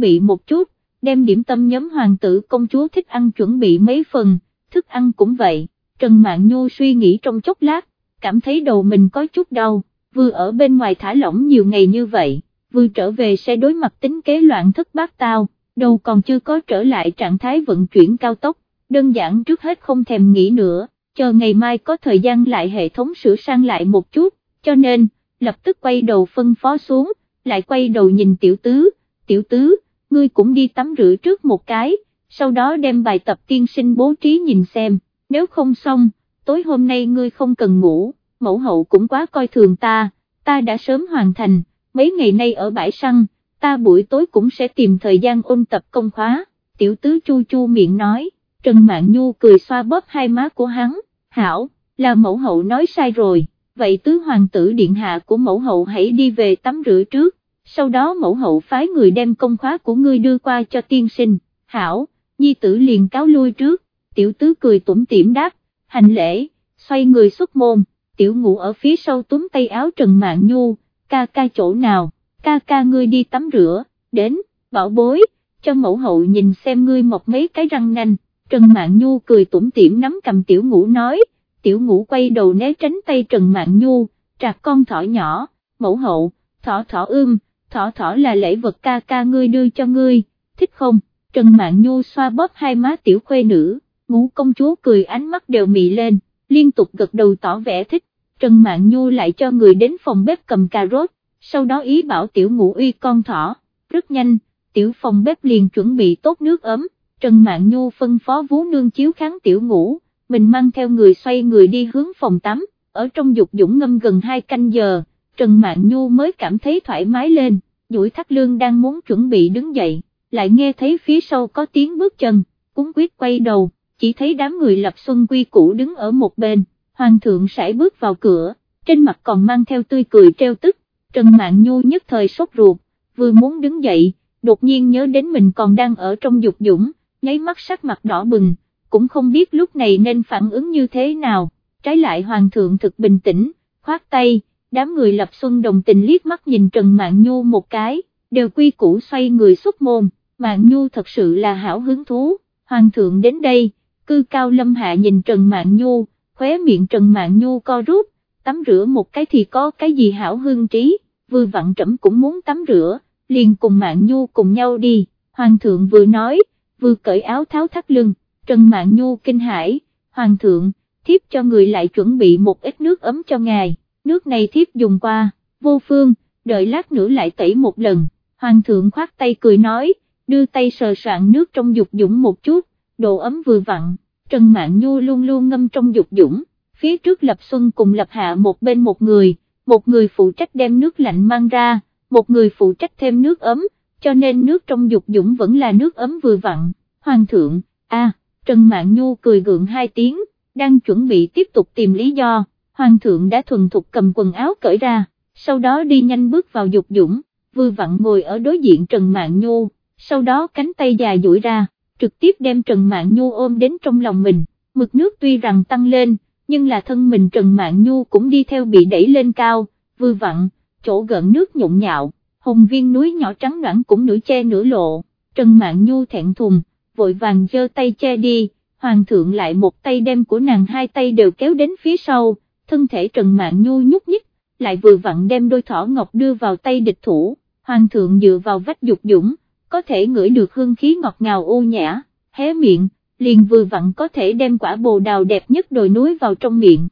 S1: bị một chút, đem điểm tâm nhóm hoàng tử công chúa thích ăn chuẩn bị mấy phần, thức ăn cũng vậy, Trần Mạn Nhu suy nghĩ trong chốc lát, cảm thấy đầu mình có chút đau, vừa ở bên ngoài thả lỏng nhiều ngày như vậy, vừa trở về sẽ đối mặt tính kế loạn thất bát tao, đầu còn chưa có trở lại trạng thái vận chuyển cao tốc, đơn giản trước hết không thèm nghĩ nữa chờ ngày mai có thời gian lại hệ thống sửa sang lại một chút, cho nên, lập tức quay đầu phân phó xuống, lại quay đầu nhìn tiểu tứ, tiểu tứ, ngươi cũng đi tắm rửa trước một cái, sau đó đem bài tập tiên sinh bố trí nhìn xem, nếu không xong, tối hôm nay ngươi không cần ngủ, mẫu hậu cũng quá coi thường ta, ta đã sớm hoàn thành, mấy ngày nay ở bãi săn, ta buổi tối cũng sẽ tìm thời gian ôn tập công khóa, tiểu tứ chu chu miệng nói, Trần Mạn Nhu cười xoa bóp hai má của hắn, hảo, là mẫu hậu nói sai rồi, vậy tứ hoàng tử điện hạ của mẫu hậu hãy đi về tắm rửa trước, sau đó mẫu hậu phái người đem công khóa của ngươi đưa qua cho tiên sinh, hảo, nhi tử liền cáo lui trước, tiểu tứ cười tủm tỉm đáp, hành lễ, xoay người xuất môn, tiểu ngủ ở phía sau túm tay áo Trần mạng Nhu, ca ca chỗ nào, ca ca ngươi đi tắm rửa, đến, bảo bối, cho mẫu hậu nhìn xem ngươi mọc mấy cái răng nanh. Trần mạng Nhu cười tủm tỉm nắm cầm tiểu ngũ nói, tiểu ngũ quay đầu né tránh tay Trần Mạn Nhu, trạc con thỏ nhỏ, mẫu hậu, thỏ thỏ ươm, thỏ thỏ là lễ vật ca ca ngươi đưa cho ngươi, thích không, Trần Mạn Nhu xoa bóp hai má tiểu khuê nữ, ngũ công chúa cười ánh mắt đều mị lên, liên tục gật đầu tỏ vẻ thích, Trần Mạn Nhu lại cho người đến phòng bếp cầm cà rốt, sau đó ý bảo tiểu ngũ uy con thỏ, rất nhanh, tiểu phòng bếp liền chuẩn bị tốt nước ấm, Trần Mạn Nhu phân phó vú nương chiếu kháng tiểu ngũ, mình mang theo người xoay người đi hướng phòng tắm, ở trong dục dũng ngâm gần hai canh giờ, Trần Mạn Nhu mới cảm thấy thoải mái lên, duỗi thắt lương đang muốn chuẩn bị đứng dậy, lại nghe thấy phía sau có tiếng bước chân, cúng quyết quay đầu, chỉ thấy đám người lập xuân quy cũ đứng ở một bên, hoàng thượng sải bước vào cửa, trên mặt còn mang theo tươi cười treo tức, Trần Mạn Nhu nhất thời sốt ruột, vừa muốn đứng dậy, đột nhiên nhớ đến mình còn đang ở trong dục dũng, nháy mắt sắc mặt đỏ bừng, cũng không biết lúc này nên phản ứng như thế nào, trái lại hoàng thượng thực bình tĩnh, khoát tay, đám người lập xuân đồng tình liếc mắt nhìn Trần mạng Nhu một cái, đều quy củ xoay người xuất môn, mạng Nhu thật sự là hảo hứng thú, hoàng thượng đến đây, cư cao lâm hạ nhìn Trần mạng Nhu, khóe miệng Trần mạng Nhu co rút, tắm rửa một cái thì có cái gì hảo hương trí, vừa vặn trẫm cũng muốn tắm rửa, liền cùng mạng Nhu cùng nhau đi, hoàng thượng vừa nói, vừa cởi áo tháo thắt lưng, Trần Mạn Nhu kinh hãi, hoàng thượng, thiếp cho người lại chuẩn bị một ít nước ấm cho ngài, nước này thiếp dùng qua, vô phương, đợi lát nữa lại tẩy một lần, hoàng thượng khoát tay cười nói, đưa tay sờ soạn nước trong dục dũng một chút, độ ấm vừa vặn, Trần Mạn Nhu luôn luôn ngâm trong dục dũng, phía trước Lập Xuân cùng Lập Hạ một bên một người, một người phụ trách đem nước lạnh mang ra, một người phụ trách thêm nước ấm, cho nên nước trong dục dũng vẫn là nước ấm vừa vặn, hoàng thượng, a Trần Mạn Nhu cười gượng hai tiếng, đang chuẩn bị tiếp tục tìm lý do, hoàng thượng đã thuần thục cầm quần áo cởi ra, sau đó đi nhanh bước vào dục dũng, vừa vặn ngồi ở đối diện Trần Mạn Nhu, sau đó cánh tay dài duỗi ra, trực tiếp đem Trần Mạn Nhu ôm đến trong lòng mình, mực nước tuy rằng tăng lên, nhưng là thân mình Trần Mạn Nhu cũng đi theo bị đẩy lên cao, vừa vặn, chỗ gần nước nhộn nhạo, hồng viên núi nhỏ trắng noãn cũng nửa che nửa lộ, Trần Mạn Nhu thẹn thùng, vội vàng giơ tay che đi, hoàng thượng lại một tay đem của nàng hai tay đều kéo đến phía sau, thân thể Trần Mạn Nhu nhúc nhích, lại vừa vặn đem đôi thỏ ngọc đưa vào tay địch thủ, hoàng thượng dựa vào vách dục dũng, có thể ngửi được hương khí ngọt ngào ô nhã, hé miệng, liền vừa vặn có thể đem quả bồ đào đẹp nhất đồi núi vào trong miệng.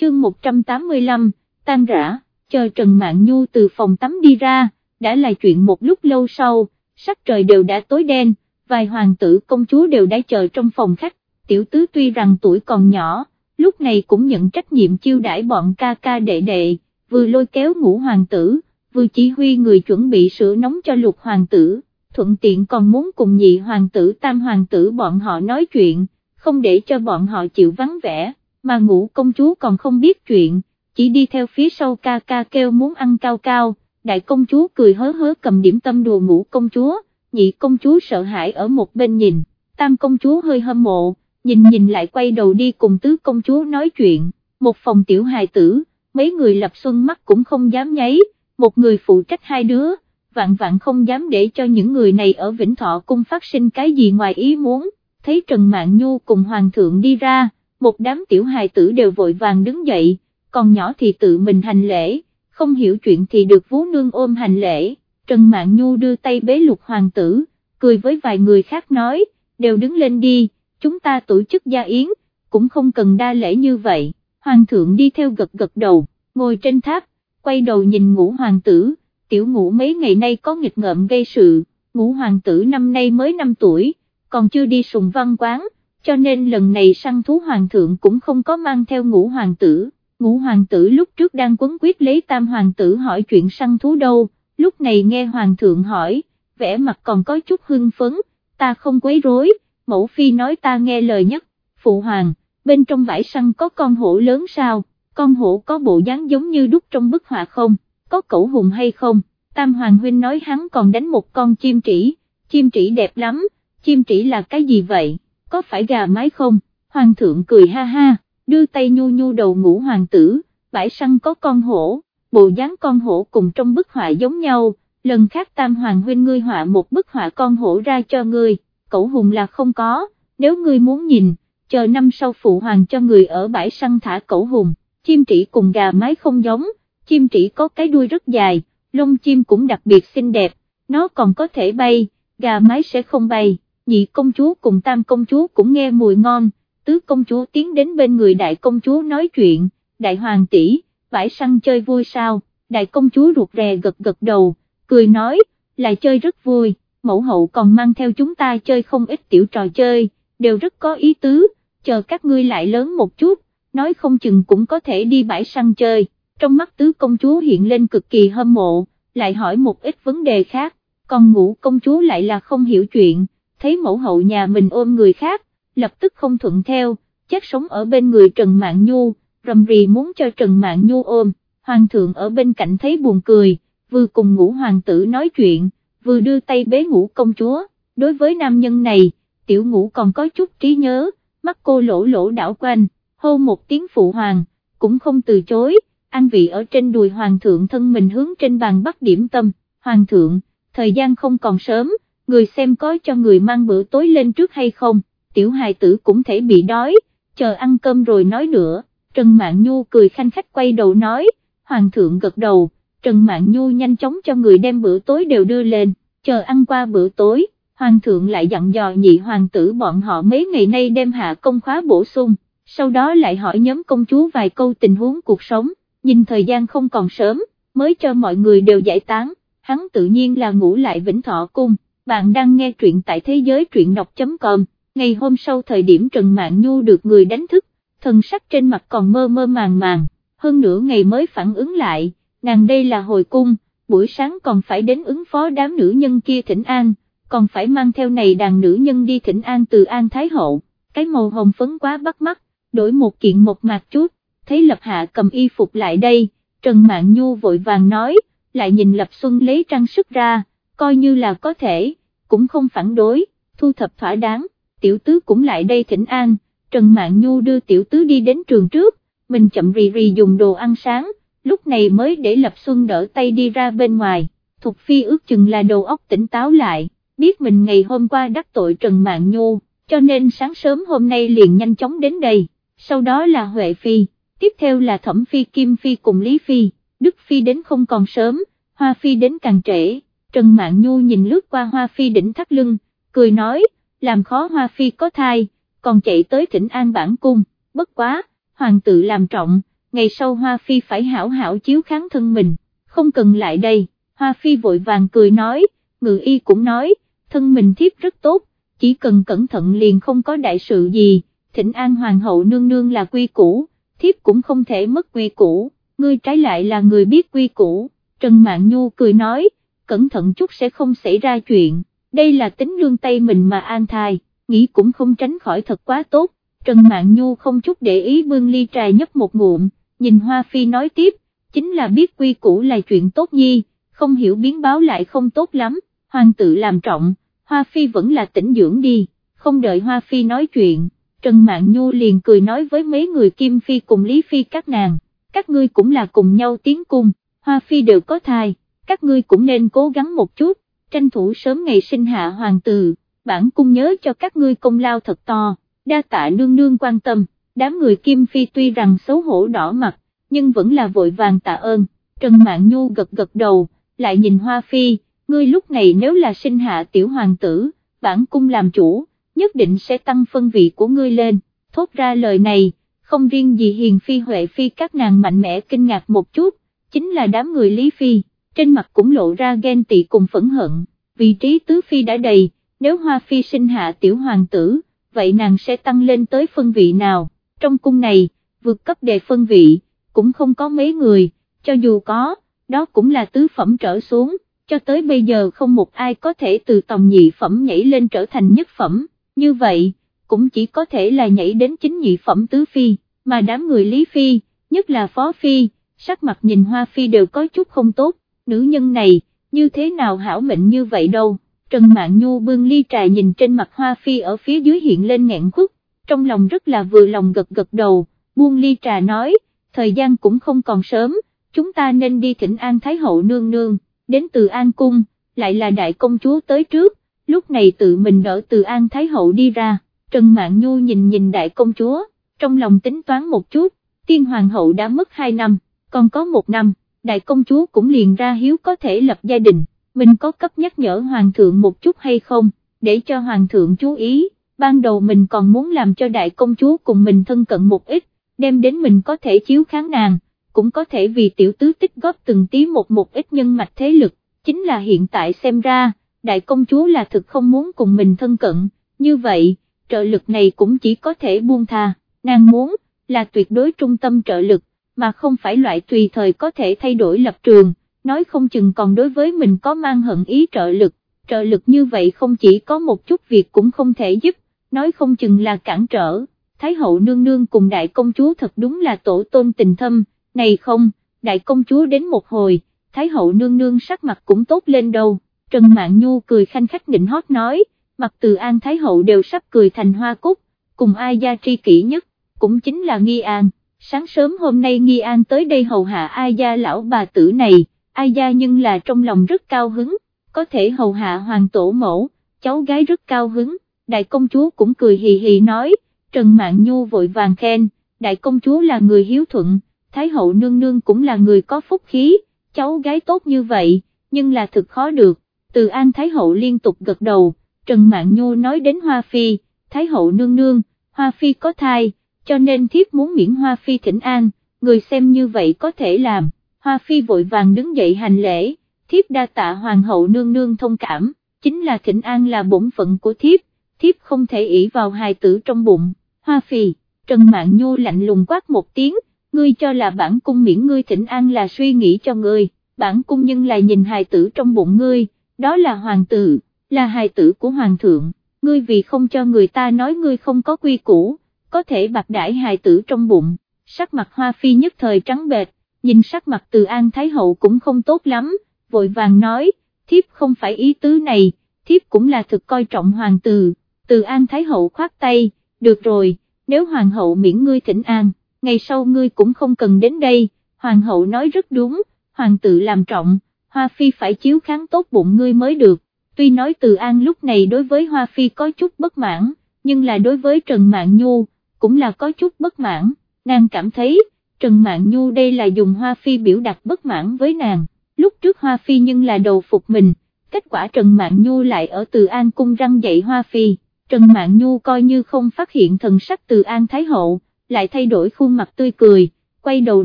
S1: Chương 185, tan rã, chờ Trần Mạn Nhu từ phòng tắm đi ra, đã là chuyện một lúc lâu sau, sắc trời đều đã tối đen, vài hoàng tử công chúa đều đã chờ trong phòng khách, tiểu tứ tuy rằng tuổi còn nhỏ, lúc này cũng nhận trách nhiệm chiêu đãi bọn ca ca đệ đệ, vừa lôi kéo ngũ hoàng tử, vừa chỉ huy người chuẩn bị sữa nóng cho lục hoàng tử, thuận tiện còn muốn cùng nhị hoàng tử tam hoàng tử bọn họ nói chuyện, không để cho bọn họ chịu vắng vẻ, mà ngũ công chúa còn không biết chuyện, chỉ đi theo phía sau ca ca kêu muốn ăn cao cao, đại công chúa cười hớ hớ cầm điểm tâm đùa ngũ công chúa, nhị công chúa sợ hãi ở một bên nhìn, tam công chúa hơi hâm mộ, nhìn nhìn lại quay đầu đi cùng tứ công chúa nói chuyện, một phòng tiểu hài tử, mấy người lập xuân mắt cũng không dám nháy, một người phụ trách hai đứa, vạn vạn không dám để cho những người này ở Vĩnh Thọ cung phát sinh cái gì ngoài ý muốn, thấy Trần Mạn Nhu cùng Hoàng thượng đi ra, một đám tiểu hài tử đều vội vàng đứng dậy, còn nhỏ thì tự mình hành lễ, không hiểu chuyện thì được vú nương ôm hành lễ, Trần Mạn Nhu đưa tay bế lục hoàng tử, cười với vài người khác nói, đều đứng lên đi, chúng ta tổ chức gia yến, cũng không cần đa lễ như vậy, hoàng thượng đi theo gật gật đầu, ngồi trên tháp, quay đầu nhìn ngũ hoàng tử, tiểu ngũ mấy ngày nay có nghịch ngợm gây sự, ngũ hoàng tử năm nay mới 5 tuổi, còn chưa đi sùng văn quán, cho nên lần này săn thú hoàng thượng cũng không có mang theo ngũ hoàng tử, ngũ hoàng tử lúc trước đang quấn quyết lấy tam hoàng tử hỏi chuyện săn thú đâu, lúc này nghe hoàng thượng hỏi, vẻ mặt còn có chút hưng phấn, ta không quấy rối, mẫu phi nói ta nghe lời nhất, phụ hoàng, bên trong bãi săn có con hổ lớn sao, con hổ có bộ dáng giống như đúc trong bức họa không, có cẩu hùng hay không, tam hoàng huynh nói hắn còn đánh một con chim trĩ, chim trĩ đẹp lắm, chim trĩ là cái gì vậy, có phải gà mái không, hoàng thượng cười ha ha, đưa tay nhu nhu đầu ngũ hoàng tử, bãi săn có con hổ, bộ dáng con hổ cùng trong bức họa giống nhau, lần khác tam hoàng huynh ngươi họa một bức họa con hổ ra cho ngươi, cậu hùng là không có, nếu ngươi muốn nhìn, chờ năm sau phụ hoàng cho người ở bãi săn thả cậu hùng, chim trĩ cùng gà mái không giống, chim trĩ có cái đuôi rất dài, lông chim cũng đặc biệt xinh đẹp, nó còn có thể bay, gà mái sẽ không bay, nhị công chúa cùng tam công chúa cũng nghe mùi ngon, tứ công chúa tiến đến bên người đại công chúa nói chuyện, đại hoàng tỷ, bãi săn chơi vui sao, đại công chúa ruột rè gật gật đầu, cười nói, là chơi rất vui, mẫu hậu còn mang theo chúng ta chơi không ít tiểu trò chơi, đều rất có ý tứ, chờ các ngươi lại lớn một chút, nói không chừng cũng có thể đi bãi săn chơi, trong mắt tứ công chúa hiện lên cực kỳ hâm mộ, lại hỏi một ít vấn đề khác, còn ngũ công chúa lại là không hiểu chuyện, thấy mẫu hậu nhà mình ôm người khác, lập tức không thuận theo, chắc sống ở bên người Trần mạng Nhu, rầm rì muốn cho Trần Mạn Nhu ôm, hoàng thượng ở bên cạnh thấy buồn cười, vừa cùng ngũ hoàng tử nói chuyện, vừa đưa tay bế ngũ công chúa, đối với nam nhân này, tiểu ngũ còn có chút trí nhớ, mắt cô lỗ lỗ đảo quanh, hô một tiếng phụ hoàng, cũng không từ chối, an vị ở trên đùi hoàng thượng thân mình hướng trên bàn bắt điểm tâm, hoàng thượng, thời gian không còn sớm, người xem có cho người mang bữa tối lên trước hay không, tiểu hài tử cũng thể bị đói, chờ ăn cơm rồi nói nữa, Trần Mạn Nhu cười khanh khách quay đầu nói, hoàng thượng gật đầu, Trần Mạn Nhu nhanh chóng cho người đem bữa tối đều đưa lên, chờ ăn qua bữa tối, hoàng thượng lại dặn dò nhị hoàng tử bọn họ mấy ngày nay đem hạ công khóa bổ sung, sau đó lại hỏi nhóm công chúa vài câu tình huống cuộc sống, nhìn thời gian không còn sớm, mới cho mọi người đều giải tán, hắn tự nhiên là ngủ lại vĩnh thọ cung, bạn đang nghe truyện tại thế giới truyện đọc.com, ngày hôm sau thời điểm Trần Mạn Nhu được người đánh thức, thần sắc trên mặt còn mơ mơ màng màng, hơn nửa ngày mới phản ứng lại, nàng đây là hồi cung, buổi sáng còn phải đến ứng phó đám nữ nhân kia thỉnh an, còn phải mang theo này đàn nữ nhân đi thỉnh an từ an thái hậu, cái màu hồng phấn quá bắt mắt, đổi một kiện một mặt chút, thấy Lập Hạ cầm y phục lại đây, Trần Mạn Nhu vội vàng nói, lại nhìn Lập Xuân lấy trang sức ra, coi như là có thể, cũng không phản đối, thu thập thỏa đáng, tiểu tứ cũng lại đây thỉnh an, Trần Mạn Nhu đưa tiểu tứ đi đến trường trước, mình chậm rì rì dùng đồ ăn sáng, lúc này mới để Lập Xuân đỡ tay đi ra bên ngoài, Thục Phi ước chừng là đầu óc tỉnh táo lại, biết mình ngày hôm qua đắc tội Trần Mạn Nhu, cho nên sáng sớm hôm nay liền nhanh chóng đến đây, sau đó là Huệ Phi, tiếp theo là Thẩm Phi Kim Phi cùng Lý Phi, Đức Phi đến không còn sớm, Hoa Phi đến càng trễ, Trần Mạn Nhu nhìn lướt qua Hoa Phi đỉnh thắt lưng, cười nói, làm khó Hoa Phi có thai, còn chạy tới thỉnh an bản cung, bất quá, hoàng tự làm trọng, ngày sau Hoa Phi phải hảo hảo chiếu kháng thân mình, không cần lại đây, Hoa Phi vội vàng cười nói, ngự y cũng nói, thân mình thiếp rất tốt, chỉ cần cẩn thận liền không có đại sự gì, thỉnh an hoàng hậu nương nương là quy củ, thiếp cũng không thể mất quy củ, ngươi trái lại là người biết quy củ, Trần Mạn Nhu cười nói, cẩn thận chút sẽ không xảy ra chuyện, đây là tính lương tay mình mà an thai, nghĩ cũng không tránh khỏi thật quá tốt, Trần Mạn Nhu không chút để ý bưng ly trà nhấp một ngụm, nhìn Hoa Phi nói tiếp, chính là biết quy củ là chuyện tốt nhi, không hiểu biến báo lại không tốt lắm, hoàng tự làm trọng, Hoa Phi vẫn là tỉnh dưỡng đi, không đợi Hoa Phi nói chuyện, Trần Mạn Nhu liền cười nói với mấy người Kim Phi cùng Lý Phi các nàng, các ngươi cũng là cùng nhau tiến cung, Hoa Phi đều có thai, các ngươi cũng nên cố gắng một chút, tranh thủ sớm ngày sinh hạ hoàng tử, bản cung nhớ cho các ngươi công lao thật to, đa tạ nương nương quan tâm, đám người Kim Phi tuy rằng xấu hổ đỏ mặt, nhưng vẫn là vội vàng tạ ơn, Trần Mạn Nhu gật gật đầu, lại nhìn Hoa Phi, ngươi lúc này nếu là sinh hạ tiểu hoàng tử, bản cung làm chủ, nhất định sẽ tăng phân vị của ngươi lên, thốt ra lời này, không riêng gì hiền phi huệ phi các nàng mạnh mẽ kinh ngạc một chút, chính là đám người Lý Phi, trên mặt cũng lộ ra ghen tị cùng phẫn hận, vị trí tứ phi đã đầy, nếu hoa phi sinh hạ tiểu hoàng tử, vậy nàng sẽ tăng lên tới phân vị nào, trong cung này, vượt cấp đề phân vị, cũng không có mấy người, cho dù có, đó cũng là tứ phẩm trở xuống, cho tới bây giờ không một ai có thể từ tòng nhị phẩm nhảy lên trở thành nhất phẩm, như vậy, cũng chỉ có thể là nhảy đến chính nhị phẩm tứ phi, mà đám người Lý Phi, nhất là Phó Phi, sắc mặt nhìn Hoa Phi đều có chút không tốt, nữ nhân này, như thế nào hảo mệnh như vậy đâu, Trần Mạn Nhu bưng ly trà nhìn trên mặt Hoa Phi ở phía dưới hiện lên nghẹn khuất, trong lòng rất là vừa lòng gật gật đầu, buông ly trà nói, thời gian cũng không còn sớm, chúng ta nên đi thỉnh An Thái Hậu nương nương, đến từ An Cung, lại là đại công chúa tới trước, lúc này tự mình đỡ từ An Thái Hậu đi ra, Trần Mạn Nhu nhìn nhìn đại công chúa, trong lòng tính toán một chút, tiên hoàng hậu đã mất 2 năm, còn có một năm, đại công chúa cũng liền ra hiếu có thể lập gia đình, mình có cấp nhắc nhở hoàng thượng một chút hay không, để cho Hoàng thượng chú ý, ban đầu mình còn muốn làm cho đại công chúa cùng mình thân cận một ít, đem đến mình có thể chiếu kháng nàng, cũng có thể vì tiểu tứ tích góp từng tí một một ít nhân mạch thế lực, chính là hiện tại xem ra, đại công chúa là thực không muốn cùng mình thân cận, như vậy, trợ lực này cũng chỉ có thể buông tha, nàng muốn, là tuyệt đối trung tâm trợ lực, mà không phải loại tùy thời có thể thay đổi lập trường, nói không chừng còn đối với mình có mang hận ý trợ lực, trợ lực như vậy không chỉ có một chút việc cũng không thể giúp, nói không chừng là cản trở, Thái hậu nương nương cùng đại công chúa thật đúng là tổ tôn tình thâm, này không, đại công chúa đến một hồi, Thái hậu nương nương sắc mặt cũng tốt lên đâu, Trần Mạn Nhu cười khanh khách định hót nói, mặt từ An Thái hậu đều sắp cười thành hoa cúc, cùng ai gia tri kỷ nhất, cũng chính là Nghi An, sáng sớm hôm nay Nghi An tới đây hầu hạ ai gia lão bà tử này, ai gia nhưng là trong lòng rất cao hứng, có thể hầu hạ hoàng tổ mẫu, cháu gái rất cao hứng, đại công chúa cũng cười hì hì nói, Trần Mạn Nhu vội vàng khen, đại công chúa là người hiếu thuận, Thái hậu nương nương cũng là người có phúc khí, cháu gái tốt như vậy, nhưng là thực khó được, từ An Thái hậu liên tục gật đầu, Trần Mạn Nhu nói đến Hoa Phi, Thái hậu nương nương, Hoa Phi có thai, cho nên thiếp muốn miễn Hoa Phi thỉnh an, người xem như vậy có thể làm, Hoa Phi vội vàng đứng dậy hành lễ, thiếp đa tạ Hoàng hậu nương nương thông cảm, chính là thỉnh an là bổn phận của thiếp, thiếp không thể ỷ vào hài tử trong bụng, Hoa Phi, Trần Mạn Nhu lạnh lùng quát một tiếng, ngươi cho là bản cung miễn ngươi thỉnh an là suy nghĩ cho ngươi, bản cung nhưng lại nhìn hài tử trong bụng ngươi, đó là hoàng tử, là hài tử của hoàng thượng, ngươi vì không cho người ta nói ngươi không có quy củ, có thể bạc đãi hài tử trong bụng, sắc mặt hoa phi nhất thời trắng bệch, nhìn sắc mặt từ an thái hậu cũng không tốt lắm, vội vàng nói, thiếp không phải ý tứ này, thiếp cũng là thực coi trọng hoàng tử, từ an thái hậu khoát tay, được rồi, nếu hoàng hậu miễn ngươi thỉnh an ngày sau ngươi cũng không cần đến đây, hoàng hậu nói rất đúng, hoàng tử làm trọng, hoa phi phải chiếu kháng tốt bụng ngươi mới được, tuy nói từ an lúc này đối với hoa phi có chút bất mãn, nhưng là đối với Trần mạng Nhu, cũng là có chút bất mãn, nàng cảm thấy, Trần Mạn Nhu đây là dùng hoa phi biểu đạt bất mãn với nàng, lúc trước hoa phi nhưng là đầu phục mình, kết quả Trần Mạn Nhu lại ở từ an cung răng dạy hoa phi. Trần Mạn Nhu coi như không phát hiện thần sắc từ An Thái Hậu, lại thay đổi khuôn mặt tươi cười, quay đầu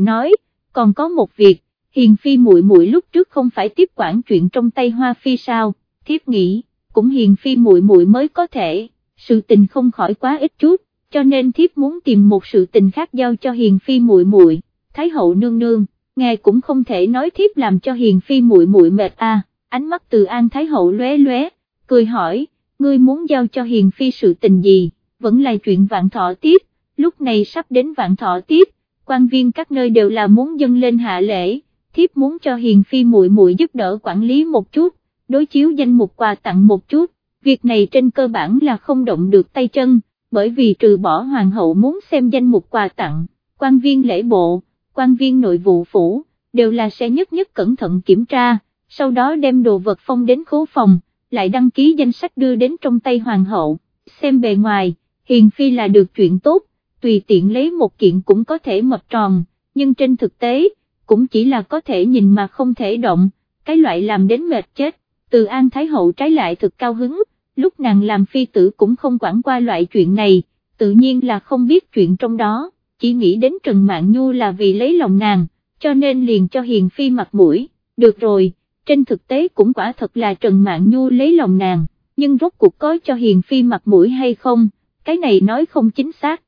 S1: nói, còn có một việc, Hiền Phi muội muội lúc trước không phải tiếp quản chuyện trong tay Hoa Phi sao, thiếp nghĩ, cũng Hiền Phi muội muội mới có thể, sự tình không khỏi quá ít chút, cho nên thiếp muốn tìm một sự tình khác giao cho Hiền Phi muội muội. Thái hậu nương nương, ngài cũng không thể nói thiếp làm cho Hiền Phi muội muội mệt a. À. ánh mắt từ An Thái hậu lóe lóe, cười hỏi, ngươi muốn giao cho Hiền Phi sự tình gì, vẫn là chuyện vạn thọ tiếp, lúc này sắp đến vạn thọ tiếp, quan viên các nơi đều là muốn dâng lên hạ lễ, thiếp muốn cho hiền phi muội muội giúp đỡ quản lý một chút, đối chiếu danh mục quà tặng một chút, việc này trên cơ bản là không động được tay chân, bởi vì trừ bỏ hoàng hậu muốn xem danh mục quà tặng, quan viên lễ bộ, quan viên nội vụ phủ, đều là sẽ nhất nhất cẩn thận kiểm tra, sau đó đem đồ vật phong đến khố phòng, lại đăng ký danh sách đưa đến trong tay hoàng hậu, xem bề ngoài, hiền phi là được chuyện tốt, tùy tiện lấy một kiện cũng có thể mập tròn, nhưng trên thực tế, cũng chỉ là có thể nhìn mà không thể động, cái loại làm đến mệt chết, từ An Thái Hậu trái lại thực cao hứng, lúc nàng làm phi tử cũng không quản qua loại chuyện này, tự nhiên là không biết chuyện trong đó, chỉ nghĩ đến Trần Mạn Nhu là vì lấy lòng nàng, cho nên liền cho Hiền Phi mặt mũi, được rồi, trên thực tế cũng quả thật là Trần Mạn Nhu lấy lòng nàng, nhưng rốt cuộc có cho Hiền Phi mặt mũi hay không, cái này nói không chính xác.